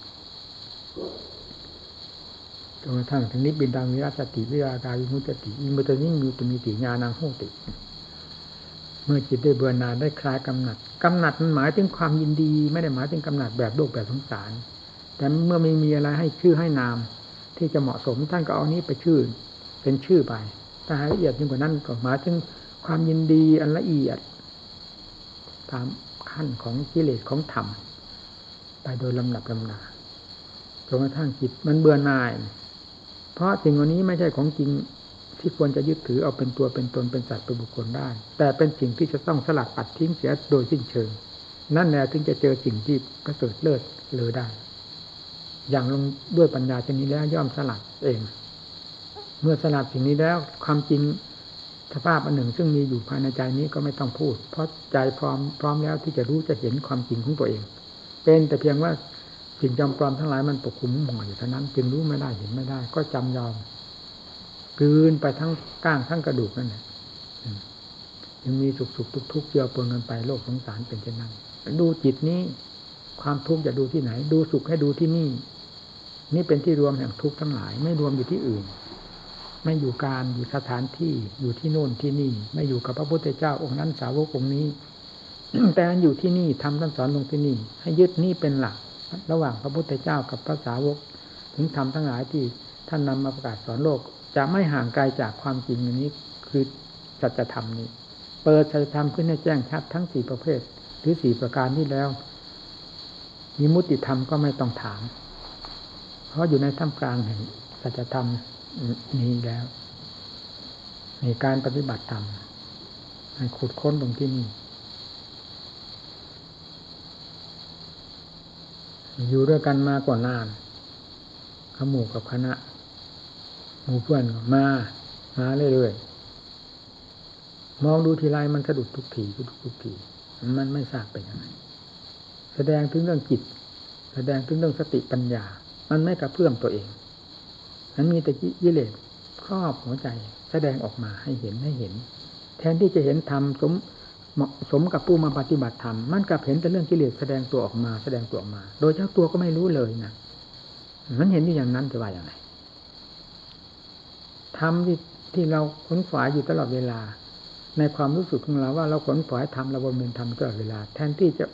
จนกระทั่งถึงนิบินดังวิรัสติวิราการิมุตติอิมุตติมีตมีติญาณังโหติ เมื่อจิตได้เบื่อหน่ายได้คลายกำหนัดกำหนัดมันหมายถึงความยินดี ไม่ได้หมายถึงกำหนัดแบบโลกแบบสงสาร แต่เมื่อไม่มีอะไรให้ชื่อให้นาม ที่จะเหมาะสมท่านก็เอานี้ไปชื่อ เป็นชื่อไปถ้าละเอียดยิ่งกว่านั้นก็หมายถึงความยินดีอันละเอียด ตามขั้นของกิเลสของธรรมไปโดยลำดับลำดาจนกระทั่งจิตมันเบื่อหน่าย เพราะสิ่งเหล่านี้ไม่ใช่ของจริงที่ควรจะยึดถือเอาเป็นตัวเป็นตนเป็นสัตว์เป็นบุคคลได้ แต่เป็นสิ่งที่จะต้องสลัดปัดทิ้งเสียโดยสิ้นเชิง นั่นแหละถึงจะเจอสิ่งที่ประเสริฐเลิศเลยได้ อย่างลงด้วยปัญญาชนี้แล้วย่อมสลัดเอง เมื่อสลัดสิ่งนี้แล้วความจริงสภาพอันหนึ่งซึ่งมีอยู่ภายในใจนี้ก็ไม่ต้องพูด เพราะใจพร้อมพร้อมแล้วที่จะรู้จะเห็นความจริงของตัวเอง เป็นแต่เพียงว่า สิ่งจำปลอมทั้งหลายมันปกคลุมห่ออยู่เท่านั้น จึงรู้ไม่ได้เห็นไม่ได้ ก็จำยอมกืนไปทั้งก้างทั้งกระดูกนั่นแหละยังมีสุขสุขทุกทุกเกี่ยวปนกันไปโลกสงสารเป็นเช่นนั้น ดูจิตนี้ ความทุกข์จะดูที่ไหน ดูสุขให้ดูที่นี่ นี่เป็นที่รวมแห่งทุกข์ทั้งหลาย ไม่รวมอยู่ที่อื่น ไม่อยู่การอยู่สถานที่อยู่ที่โน่นที่นี่ ไม่อยู่กับพระพุทธเจ้าองค์นั้นสาวกองค์นี้ แต่อยู่ที่นี่ทำท่านสอนลงที่นี่ ให้ยึดนี่เป็นหลัก ระหว่างพระพุทธเจ้ากับพระสาวก ถึงทำทั้งหลายที่ท่านนำมาประกาศสอนโลก จะไม่ห่างไกลจากความจริงอันนี้คือสัจธรรมนี้ เปิดสัจธรรมขึ้นให้แจ้งชัดทั้งสี่ประเภท หรือสี่ประการนี้แล้วมีมุติธรรมก็ไม่ต้องถาม เพราะอยู่ในท่ามกลางแห่งสัจธรรมนี้แล้วในการปฏิบัติธรรมให้ขุดค้นตรงที่นี่ อยู่ด้วยกันมาก่อนนานขมูกับคณะหมู่เพื่อนมา มาเรื่อยๆมองดูทีไรมันสะดุดทุกทีทุกทุกทีมันไม่ทราบเป็นยังไงแสดงถึงเรื่องจิต แสดงถึงเรื่องสติปัญญา มันไม่กระเพื่อมตัวเองนั้นมีแต่ยิเลสครอบหัวใจ แสดงออกมาให้เห็นให้เห็น แทนที่จะเห็นธรรมสม เหมาะสมกับผู้มาปฏิบัติธรรมมันกับเห็นแต่เรื่องกิเลสแสดงตัวออกมาแสดงตัวออกมา โดยเจ้าตัวก็ไม่รู้เลยนะมันเห็นอยู่อย่างนั้นจะว่าอย่างไรทำที่ที่เราขนขวายอยู่ตลอดเวลา ในความรู้สึกของเราว่าเราขนขวายทำเราบำเพ็ญทำตลอดเวลา แทนที่จะ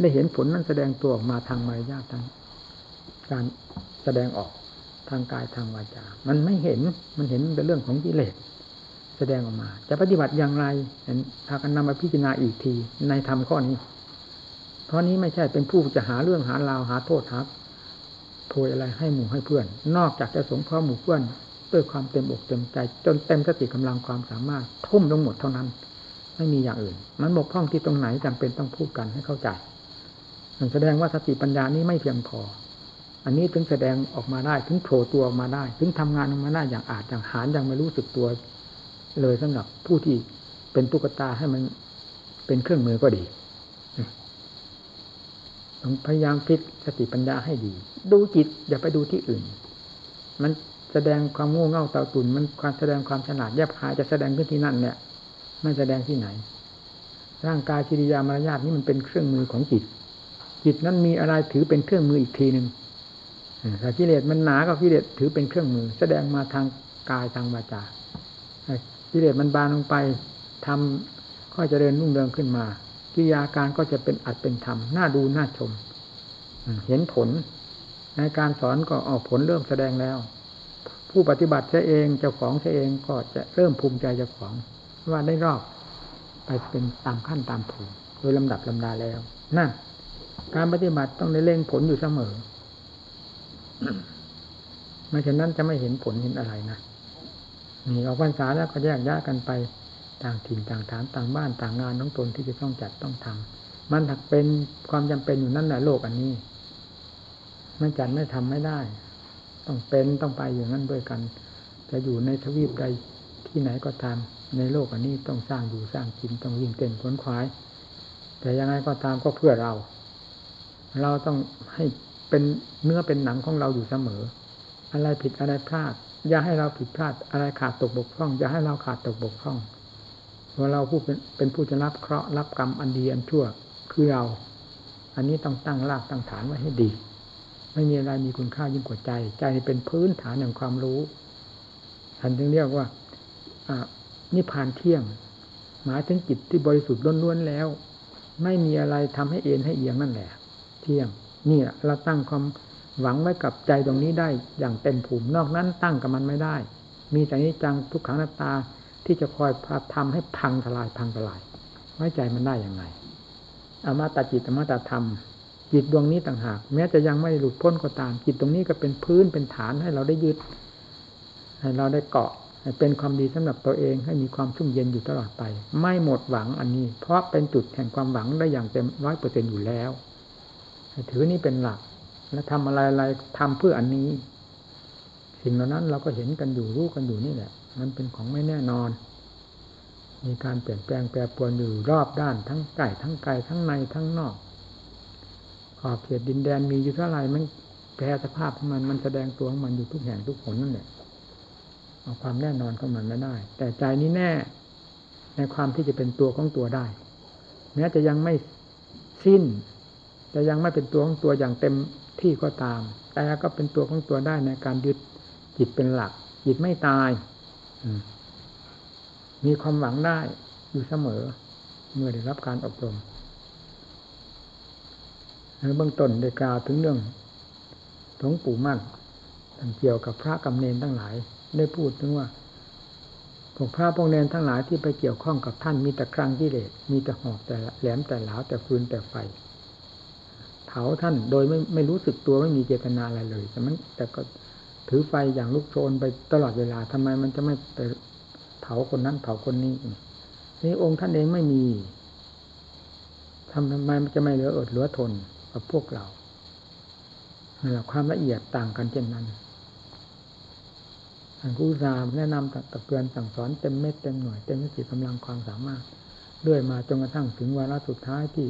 ได้เห็นผลนั้นแสดงตัวออกมาทางมารยาททางการแสดงออกทางกายทางวาจา มันไม่เห็นมันเห็นเป็นเรื่องของกิเลส แสดงออกมา จะปฏิบัติอย่างไรพากันนำมาพิจารณาอีกทีในธรรมข้อนี้ เพราะนี้ไม่ใช่เป็นผู้จะหาเรื่องหาราวหาโทษหาโพยอะไรให้หมู่ให้เพื่อน นอกจากจะสงเคราะห์หมู่เพื่อน ด้วยความเต็มอกเต็มใจ จนเต็มสติกำลังความสามารถทุ่มลงหมดเท่านั้น ไม่มีอย่างอื่น มันบกพร่องที่ตรงไหนจำเป็นต้องพูดกันให้เข้าใจมันแสดงว่าสติปัญญานี้ไม่เพียงพอ อันนี้ถึงแสดงออกมาได้ถึงโผล่ตัวออกมาได้ ถึงทำงานออกมาได้อย่างอาจอย่างหารยังไม่รู้สึกตัว เลยสำหรับผู้ที่เป็นตุ๊กตาให้มันเป็นเครื่องมือก็ดีต้องพยายามพิจสติปัญญาให้ดี ดูจิต อย่าไปดูที่อื่น มันแสดงความโง่เง่าเต่าตุนมันความแสดงความฉลาดแยบคายจะแสดงขึ้นที่นั่นเนี่ยไม่แสดงที่ไหน ร่างกายกิริยามารยาทนี่มันเป็นเครื่องมือของจิต จิตนั้นมีอะไรถือเป็นเครื่องมืออีกทีหนึ่งแต่กิเลสมันหนาก็กิเลสถือเป็นเครื่องมือ แสดงมาทางกายทางวาจา กิเลสมันบานลงไปทำก็จะเดินนุ่งเรืองขึ้นมา กิริยาการก็จะเป็นอัดเป็นธรรมน่าดูน่าชม เห็นผล ในการสอนก็ออกผลเริ่มแสดงแล้ว ผู้ปฏิบัติเสียเองเจ้าของเสียเองก็จะเริ่มภูมิใจเจ้าของ ว่าได้รอบไปเป็นตามขั้นตามภูมิโดยลำดับลำดาแล้วนั่นการปฏิบัติต้องได้เล่งผลอยู่เสมอไม่ฉะนั้นจะไม่เห็นผลเห็นอะไรนะ นี่ออกพรรษาแล้วก็แยกย้ายกันไปต่างถิ่นต่างฐานต่างบ้านต่างงานน้องตนที่จะต้องจัดต้องทำมันถักเป็นความจำเป็นอยู่นั่นแหละโลกอันนี้ไมันจัดไม่ทำไม่ได้ ต้องเป็นต้องไปอย่างนั้นด้วยกัน จะอยู่ในทวีปใดที่ไหนก็ตาม ในโลกอันนี้ต้องสร้างอยู่สร้างกินต้องวิ่งเต้นขวนขวาย แต่ยังไงก็ตามก็เพื่อเรา เราต้องให้เป็นเนื้อเป็นหนังของเราอยู่เสมอ อะไรผิดอะไรพลาด อย่าให้เราผิดพลาดอะไรขาดตกบกพร่อง อย่าให้เราขาดตกบกพร่องว่าเราผู้เป็นเป็นผู้จะรับเคราะห์รับกรรมอันดีอันชั่วคือเรา อันนี้ต้องตั้งรากตั้งฐานไว้ให้ดี ไม่มีอะไรมีคุณค่ายิ่งกว่าใจ ใจเป็นพื้นฐานแห่งความรู้ท่านจึงเรียกว่าอ่านิพพานเที่ยง หมายถึงจิตที่บริสุทธิ์ล้วนๆแล้ว ไม่มีอะไรทำให้เอ็นให้เอียงนั่นแหละ เที่ยงนี่เราตั้งความ หวังไว้กับใจตรงนี้ได้อย่างเต็มภูมินอกนั้นตั้งกับมันไม่ได้ มีแต่นี้จังทุกขังนาตาที่จะคอยพาทำให้พังทลายพังทลาย ไว้ใจมันได้อย่างไรอมาตาจิตอมาตาธรรม จิตดวงนี้ต่างหาก แม้จะยังไม่หลุดพ้นก็ตาม จิตตรงนี้ก็เป็นพื้นเป็นฐานให้เราได้ยึดให้เราได้เกาะให้เป็นความดีสำหรับตัวเองให้มีความชุ่มเย็นอยู่ตลอดไป ไม่หมดหวังอันนี้ เพราะเป็นจุดแห่งความหวังได้อย่างเต็มร้อยเปอร์เซ็นอยู่แล้วถือนี่เป็นหลัก และทำอะไรอะไรทำเพื่ออันนี้ สิ่งเหล่านั้นเราก็เห็นกันอยู่รู้กันอยู่นี่แหละ มันเป็นของไม่แน่นอน มีการเปลี่ยนแปลงแปรปรวนอยู่รอบด้านทั้งไก่ทั้งไก่ทั้งในทั้งนอก ขอบเขตดินแดนมีอยู่เท่าไหร่มันแปรสภาพของมันมันแสดงตัวของมันอยู่ทุกแห่งทุกผลนั่นแหละเอาความแน่นอนของมันไม่ได้ แต่ใจนี้แน่ในความที่จะเป็นตัวของตัวได้แม้จะยังไม่สิ้นจะยังไม่เป็นตัวของตัวอย่างเต็ม ที่ก็ตาม แต่ก็เป็นตัวของตัวได้ในการยึดจิตเป็นหลัก จิตไม่ตายมีความหวังได้อยู่เสมอ เมื่อได้รับการอบรมในเบื้องต้นได้กล่าวถึงเรื่องหลวงปู่มั่นเกี่ยวกับพระกำเนนทั้งหลาย ได้พูดถึงว่าพวกพระพวกเนนทั้งหลายที่ไปเกี่ยวข้องกับท่านมีแต่ครั้งกิเลสมีแต่หอกแต่แหลมแต่หลาวแต่ฟืนแต่ไฟ เผาท่านโดยไม่ไม่รู้สึกตัวไม่มีเจตนาอะไรเลย แต่มันแต่ก็ถือไฟอย่างลุกโชนไปตลอดเวลาทำไมมันจะไม่ไปเผาคนนั้นเผาคนนี้นี่องค์ท่านเองไม่มีทำทำไมมันจะไม่เหลืออดเหลือทนกับพวกเราความละเอียดต่างกันเช่นนั้นท่านผู้สามแนะนำตักเตือนสั่งสอนเต็มเม็ดเต็มหน่วยเต็มสติกำลังความสามารถเรื่อยมาจนกระทั่งถึงวาระสุดท้ายที่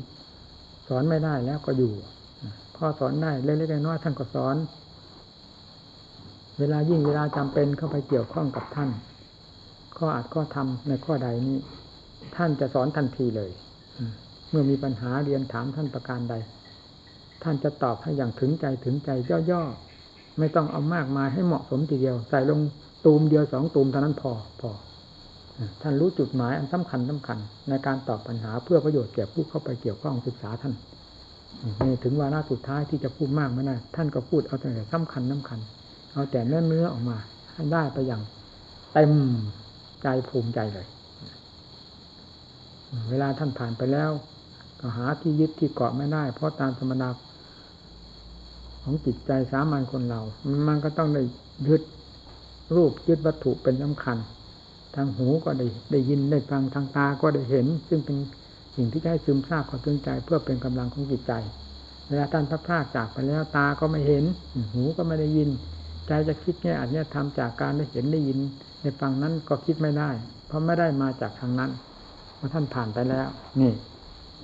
สอนไม่ได้แล้วก็อยู่ พ่อสอนได้เล็กๆน้อยๆท่านก็สอน เวลายิ่งเวลาจำเป็นเข้าไปเกี่ยวข้องกับท่าน ข้ออาจข้อทำในข้อใดนี้ ท่านจะสอนทันทีเลยเมื่อมีปัญหาเรียนถามท่านประการใด ท่านจะตอบให้อย่างถึงใจถึงใจย่อๆไม่ต้องเอามากมายให้เหมาะสมทีเดียว ใส่ลงตูมเดียวสองตูมเท่านั้นพอพอท่านรู้จุดหมายอันสำคัญสำคัญ ในการตอบปัญหาเพื่อประโยชน์แก่ผู้เข้าไปเกี่ยวข้องศึกษาท่าน นี่ถึงวาระสุดท้ายที่จะพูดมากไม่ได้ท่านก็พูดเอาแต่สำคัญสำคัญ เอาแต่เนื้อเนื้อออกมา ให้ได้ไปอย่างเต็มใจภูมิใจเลย เวลาท่านผ่านไปแล้ว ก็หาที่ยึดที่เกาะไม่ได้ เพราะตามธรรมดาของจิตใจสามัญคนเรา มันก็ต้องได้ยึดรูปยึดวัตถุเป็นสำคัญ ทางหูก็ได้ได้ยินได้ฟังทางตาก็ได้เห็น ซึ่งเป็น สิ่งที่จะให้ซึมซาบความตึงใจเพื่อเป็นกำลังของจิตใจเวลาท่านพระพาจากไปแล้วตาก็ไม่เห็น หูก็ไม่ได้ยิน ใจจะคิดแง่อันนี้ทำจากการได้เห็นได้ยินได้ฟังนั้นก็คิดไม่ได้ เพราะไม่ได้มาจากทางนั้นเมื่อท่านผ่านไปแล้ว นี่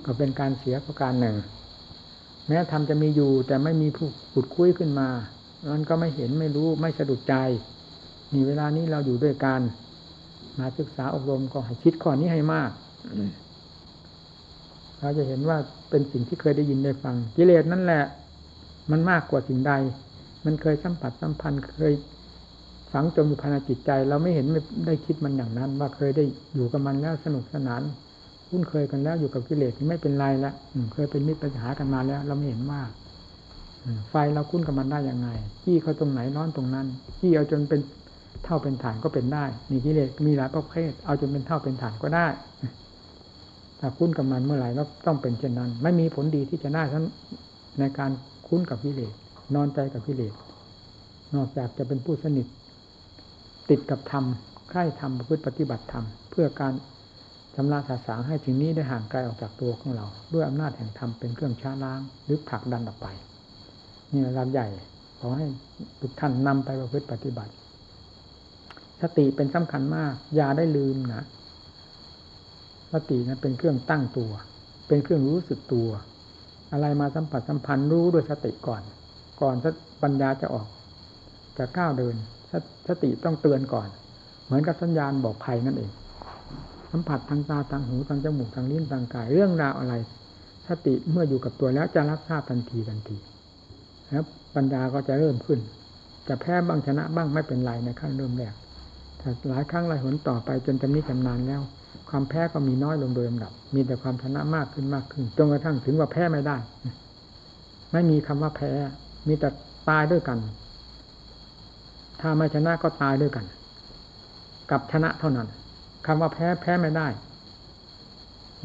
ก็เป็นการเสียประการหนึ่ง แม้ธรรมจะมีอยู่แต่ไม่มีผู้ขุดคุ้ยขึ้นมามันก็ไม่เห็นไม่รู้ไม่สะดุดใจมีเวลานี้เราอยู่ด้วยกัน มาศึกษาอบรมก็ให้คิดข้อนี้ให้มาก เราจะเห็นว่าเป็นสิ่งที่เคยได้ยินได้ฟัง กิเลสนั่นแหละ มันมากกว่าสิ่งใด มันเคยสัมผัสสัมพันธ์เคยฝังจมอยู่ภายในจิตใจ เราไม่เห็นไม่ได้คิดมันอย่างนั้น ว่าเคยได้อยู่กับมันแล้วสนุกสนานคุ้นเคยกันแล้วอยู่กับกิเลสไม่เป็นไรละเคยเป็นมิตรปัญหากันมาแล้ว เราไม่เห็นว่าไฟเราคุ้นกับมันได้ยังไงขี้เขาตรงไหนร้อนตรงนั้นขี้เอาจนเป็นเท่าเป็นฐานก็เป็นได้ มีกิเลสมีหลายประเภท เอาจนเป็นเท่าเป็นฐานก็ได้ ถ้าคุ้นกับมันเมื่อไหร่ก็ต้องเป็นเช่นนั้น ไม่มีผลดีที่จะได้ทั้งในการคุ้นกับกิเลสนอนใจกับกิเลสนอกจากจะเป็นผู้สนิท ติดกับธรรมใคร่ธรรมประพฤติปฏิบัติธรรมเพื่อการชำระสาสางให้ถึงนี้ได้ห่างไกลออกจากตัวของเรา ด้วยอำนาจแห่งธรรมเป็นเครื่องช้าล้าง หรือผลักดันออกไปนี่ระดับใหญ่ขอให้ทุกท่านนำไปประพฤติปฏิบัติ สติเป็นสำคัญมาก อย่าได้ลืมนะ สตินะเป็นเครื่องตั้งตัว เป็นเครื่องรู้สึกตัว อะไรมาสัมผัสสัมพันธ์รู้ด้วยสติก่อน ก่อนปัญญาจะออก จะก้าวเดินสสติต้องเตือนก่อน เหมือนกับสัญญาณบอกภัยนั่นเอง สัมผัสทางตาทางหูทางจมูกทางลิ้นทางกาย เรื่องราวอะไร สติเมื่ออยู่กับตัวแล้วจะรับทราบทันทีทันทีแล้วปัญญาก็จะเริ่มขึ้น จะแพ้บ้างชนะบ้างไม่เป็นไรในขั้นเริ่มแรกหลายครั้งหลายหนต่อไปจนจำนี้จำนานแล้ว ความแพ้ก็มีน้อยลงโดยลำดับ มีแต่ความชนะมากขึ้นมากขึ้นจนกระทั่งถึงว่าแพ้ไม่ได้ ไม่มีคำว่าแพ้ มีแต่ตายด้วยกัน ถ้าไม่ชนะก็ตายด้วยกัน กับชนะเท่านั้นคำว่าแพ้แพ้ไม่ได้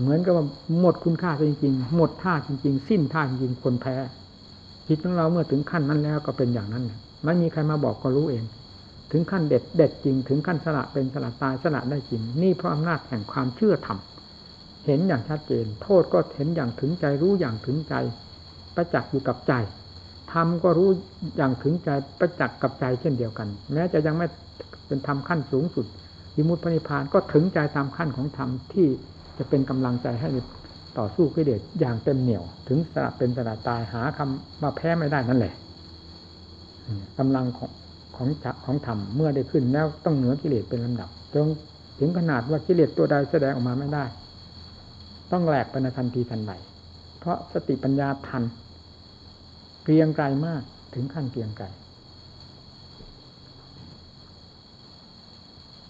เหมือนกับว่าหมดคุณค่าจริงๆ หมดท่าจริง ๆ สิ้นท่าจริงๆคนแพ้จิตของเราเมื่อถึงขั้นนั้นแล้วก็เป็นอย่างนั้นไม่มีใครมาบอกก็รู้เอง ถึงขั้นเด็ดเด็ดจริง ถึงขั้นสละเป็นสละตายสละได้จริง นี่เพราะอำนาจแห่งความเชื่อธรรมเห็นอย่างชัดเจน โทษก็เห็นอย่างถึงใจรู้อย่างถึงใจ ประจักษ์อยู่กับใจธรรมก็รู้อย่างถึงใจประจักษ์กับใจเช่นเดียวกัน แม้จะยังไม่เป็นธรรมขั้นสูงสุดวิมุตติพนิพานก็ถึงใจตามขั้นของธรรมที่จะเป็นกำลังใจให้ต่อสู้กิเลสอย่างเต็มเหนี่ยว ถึงสละเป็นสละตายหาคำมาแพ้ไม่ได้นั่นแหละกำลังของ ของของธรรมเมื่อได้ขึ้นแล้วต้องเหนือกิเลสเป็นลำดับจนถึงขนาดว่ากิเลสตัวใดแสดงออกมาไม่ได้ ต้องแหลกไปในทันทีทันใดเพราะสติปัญญาทันเกรียงไกลมากถึงขั้นเกรียงไกล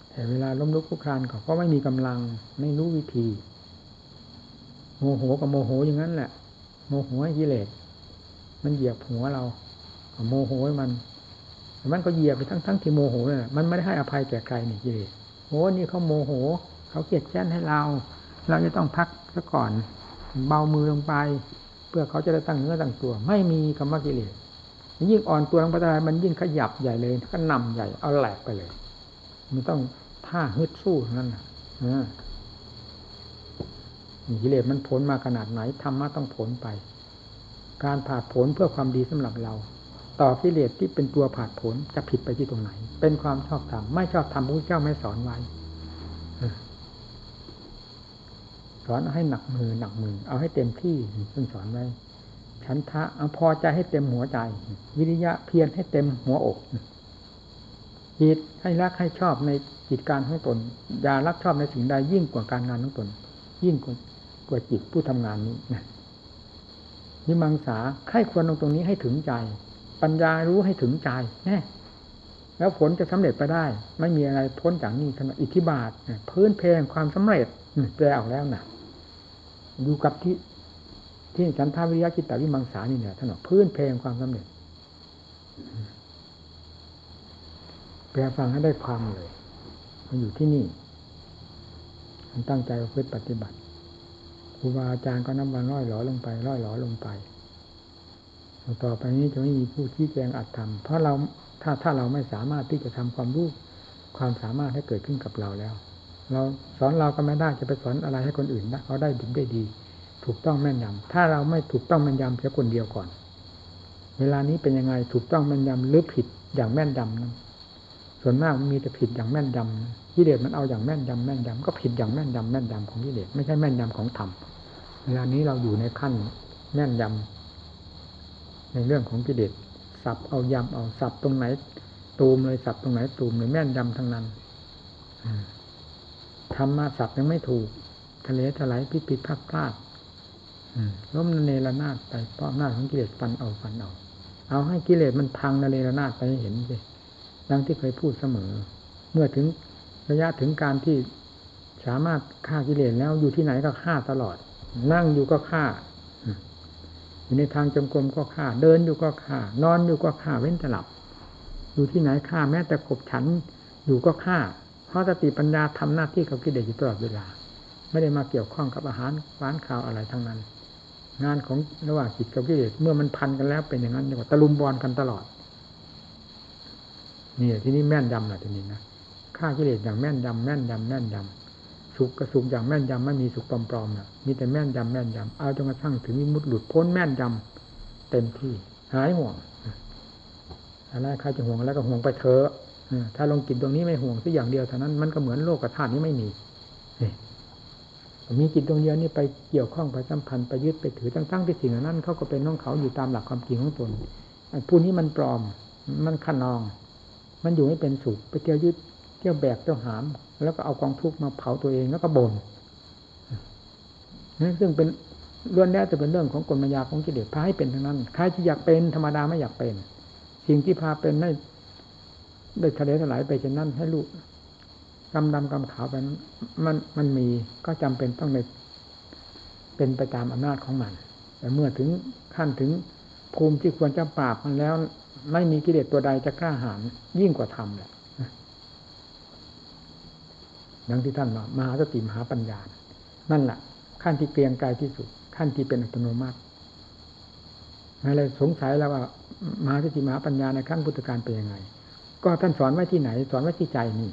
แต่เวลาล้มลุกคลุกคลานก็เพราะไม่มีกำลังไม่รู้วิธี โมโหกับโมโหอย่างนั้นแหละ โมโหกิเลสมันเหยียบหัวเราโมโหมัน มันก็เหยียบไปทั้งทั้งที่โมโหเนี่ยมันไม่ได้ให้อภัยแก่ใครนี่กิเลสโอ้นี่เขาโมโห เขาเกลียดแค้นให้เรา เราจะต้องพักซะก่อน เบามือลงไป เพื่อเขาจะได้ตั้งเนื้อตั้งตัว ไม่มีคำว่ากิเลสยิ่งอ่อนตัวลงไปเท่าไรมันยิ่งขยับใหญ่เลยก็นำใหญ่เอาแหลกไปเลย มันต้องท่าฮึดสู้นั่นนะกิเลสมันผลมาขนาดไหนธรรมะต้องผลไป การผ่าผลเพื่อความดีสำหรับเรา ต่อกิเลสที่เป็นตัวผาดผลจะผิดไปที่ตรงไหน เป็นความชอบธรรมไม่ชอบธรรมพระเจ้าไม่สอนไว้สอนให้หนักมือหนักมือ เอาให้เต็มที่ท่านสอนไว้ฉันทะเอาพอใจให้เต็มหัวใจ วิริยะเพียรให้เต็มหัวอกจิตให้รักให้ชอบในจิตการของตนอย่ารักชอบในสิ่งใดยิ่งกว่าการงานของตน ยิ่งกว่าจิตผู้ทำงานนี้นะนิมังสาใครควรลงตรงนี้ให้ถึงใจ ปัญญารู้ให้ถึงใจแน่แล้วผลจะสำเร็จไปได้ ไม่มีอะไรพ้นจากนี้ขนาดอิทธิบาทพื้นเพลงความสำเร็จแปลออกแล้วนะอยู่กับที่ที่ฉันทาวิริยะจิตตวิมังสานี่เนี่ยท่านอกพื้นเพลงความสำเร็จแปลฟังให้ได้ความเลย มันอยู่ที่นี่มันตั้งใจเพื่อปฏิบัติครูบาอาจารย์ก็น้ำมันร้อยหลอลงไป ร้อยหลอลงไป ต่อไปนี้จะไม่มีผู้ชี้แจงอัดทำเพราะเราถ้าถ้าเราไม่สามารถที่จะทำความรู้ความสามารถให้เกิดขึ้นกับเราแล้ว เราสอนเราก็ไม่ได้จะไปสอนอะไรให้คนอื่นนะเขาได้ดีได้ดี ถูกต้องแม่นยำถ้าเราไม่ถูกต้องแม่นยำเพียงคนเดียวก่อน เวลานี้เป็นยังไงถูกต้องแม่นยำหรือผิดอย่างแม่นยำนั้นส่วนมากมันมีแต่ผิดอย่างแม่นยำกิเลสมันเอาอย่างแม่นยำแม่นยำก็ผิดอย่างแม่นยำแม่นยำของกิเลสไม่ใช่แม่นยำของธรรมเวลานี้เราอยู่ในขั้นแม่นยำ ในเรื่องของกิเลสสับเอายำเอาสับตรงไหน ตูมเลยสับตรงไหน ตูมเลยแม่นยำทั้งนั้นทำมาสับยังไม่ถูก ทะเลถลายพิพิดพลาดพลาดล้มเนรนาดไปเพราะหน้าของกิเลสฟันเอาฟันเอาเอาให้กิเลสมันพังนเนรนาดไปให้เห็นสิดังที่เคยพูดเสมอ เมื่อถึงระยะถึงการที่สามารถฆ่ากิเลสแล้วอยู่ที่ไหนก็ฆ่าตลอด นั่งอยู่ก็ฆ่า อยู่ในทางจงกรมก็ฆ่า เดินอยู่ก็ฆ่านอนอยู่ก็ฆ่าเว้นแต่หลับ อยู่ที่ไหนฆ่าแม้แต่ขบฉันอยู่ก็ฆ่า เพราะสติปัญญาทำหน้าที่กับกิเลสอยู่ตลอดเวลา ไม่ได้มาเกี่ยวข้องกับอาหารหวานข้าวอะไรทั้งนั้น งานของระหว่างจิตกับกิเลสเมื่อมันพันกันแล้วเป็นอย่างนั้นเรียกว่าตะลุมบอลกันตลอดนี่ที่นี่แม่นยำแหละทีนี้นะฆ่ากิเลสอย่างแม่นยำแม่นยำแม่นยำ สุขกับสุขอย่างแม่นยำไม่มีสุขปลอมๆนะมีแต่แม่นยำแม่นยำเอาจนกระทั่งถึงมิมุดหลุดพ้นแม่นยำเต็มที่หายห่วงอะไรใครจะห่วงแล้วก็ห่วงไปเถอะถ้าลงกิจตรงนี้ไม่ห่วงสักอย่างเดียวเท่านั้นมันก็เหมือนโลกธาตุนี้ไม่มีมีจิตดวงเดียวนี่ไปเกี่ยวข้องไปสัมพันธ์ไปยึดไปถือตั้งๆที่สิ่งนั้นเขาก็เป็นน้องเขาอยู่ตามหลักความจริงของตนผู้นี้มันปลอม มันขนอง มันอยู่ให้เป็นสุขไปเที่ยวยึด เที่ยวแบกเที่ยวหาม แล้วก็เอากองทุกข์มาเผาตัวเองแล้วก็บน่นนี่ซึ่งเป็นล้วนแล้วจะเป็นเรื่องของกลมายาของกิเลสพาให้เป็นทั้งนั้นใครที่อยากเป็นธรรมดาไม่อยากเป็น สิ่งที่พาเป็นให้ได้ทะเลถลายไปเช่นนั้น ให้ลูกกำดำกำขาวไปมันมันมีก็จำเป็นต้องเป็นไปตามอำนาจของมัน แต่เมื่อถึงขั้นถึงภูมิที่ควรจะปราบมันแล้ว ไม่มีกิเลสตัวใดจะกล้าหาญยิ่งกว่าธรรมแหละ ดังที่ท่านว่ามหาสติมหาปัญญา นั่นแหละขั้นที่เกรียงกายที่สุด ขั้นที่เป็นอัตโนมัติไม่เลยสงสัยแล้วว่ามหาสติมหาปัญญาในขั้นพุทธการเป็นยังไง ก็ท่านสอนไว้ที่ไหน สอนไว้ที่ใจนี่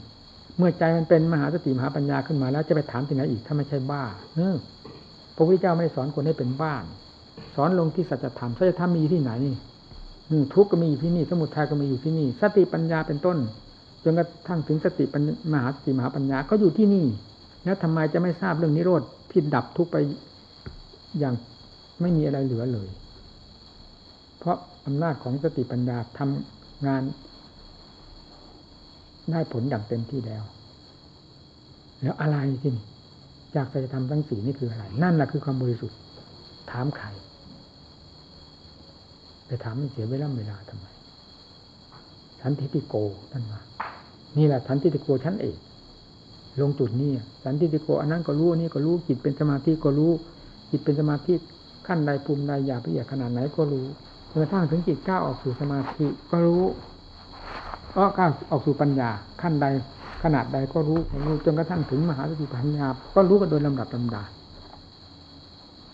เมื่อใจมันเป็นมหาสติมหาปัญญาขึ้นมาแล้วจะไปถามที่ไหนอีกถ้าไม่ใช่บ้าเออพระพุทธเจ้าไม่ได้สอนคนให้เป็นบ้าน สอนลงที่สัจธรรมสัจธรรมมีที่ไหนทุกข์ก็มีอยู่ที่นี่ สมุทัยก็มีอยู่ที่นี่ สติปัญญาเป็นต้น จนกระทั่งถึงสติปัญมหาสติมหาปัญญาก็อยู่ที่นี่ แล้วทำไมจะไม่ทราบเรื่องนิโรธที่ดับทุกไปอย่างไม่มีอะไรเหลือเลย เพราะอำนาจของสติปัญญาทำงานได้ผลอย่างเต็มที่แล้ว แล้วอะไรที่นี่จากสัจธรรมทั้งสี่นี่คืออะไร นั่นแหละคือความบริสุทธิ์ ถามใครไปถามมันเสียเวลาเวลาทำไม สันทิติโกท่านว่านี่แหละสันทิติโกชั้นเอกลงจุดนี้สันทิติโกอันนั้นก็รู้อันนี้ก็รู้จิตเป็นสมาธิก็รู้ จิตเป็นสมาธิขั้นใดภูมิใดอยากละเอียดขนาดไหนก็รู้จนกระทั่งถึงจิตก้าวออกสู่สมาธิก็รู้ก็ก้าวออกสู่ปัญญา ขั้นใดขนาดใดก็รู้รู้จนกระทั่งถึงมหาสติปัญญา ก็รู้กันโดยลำดับลำดา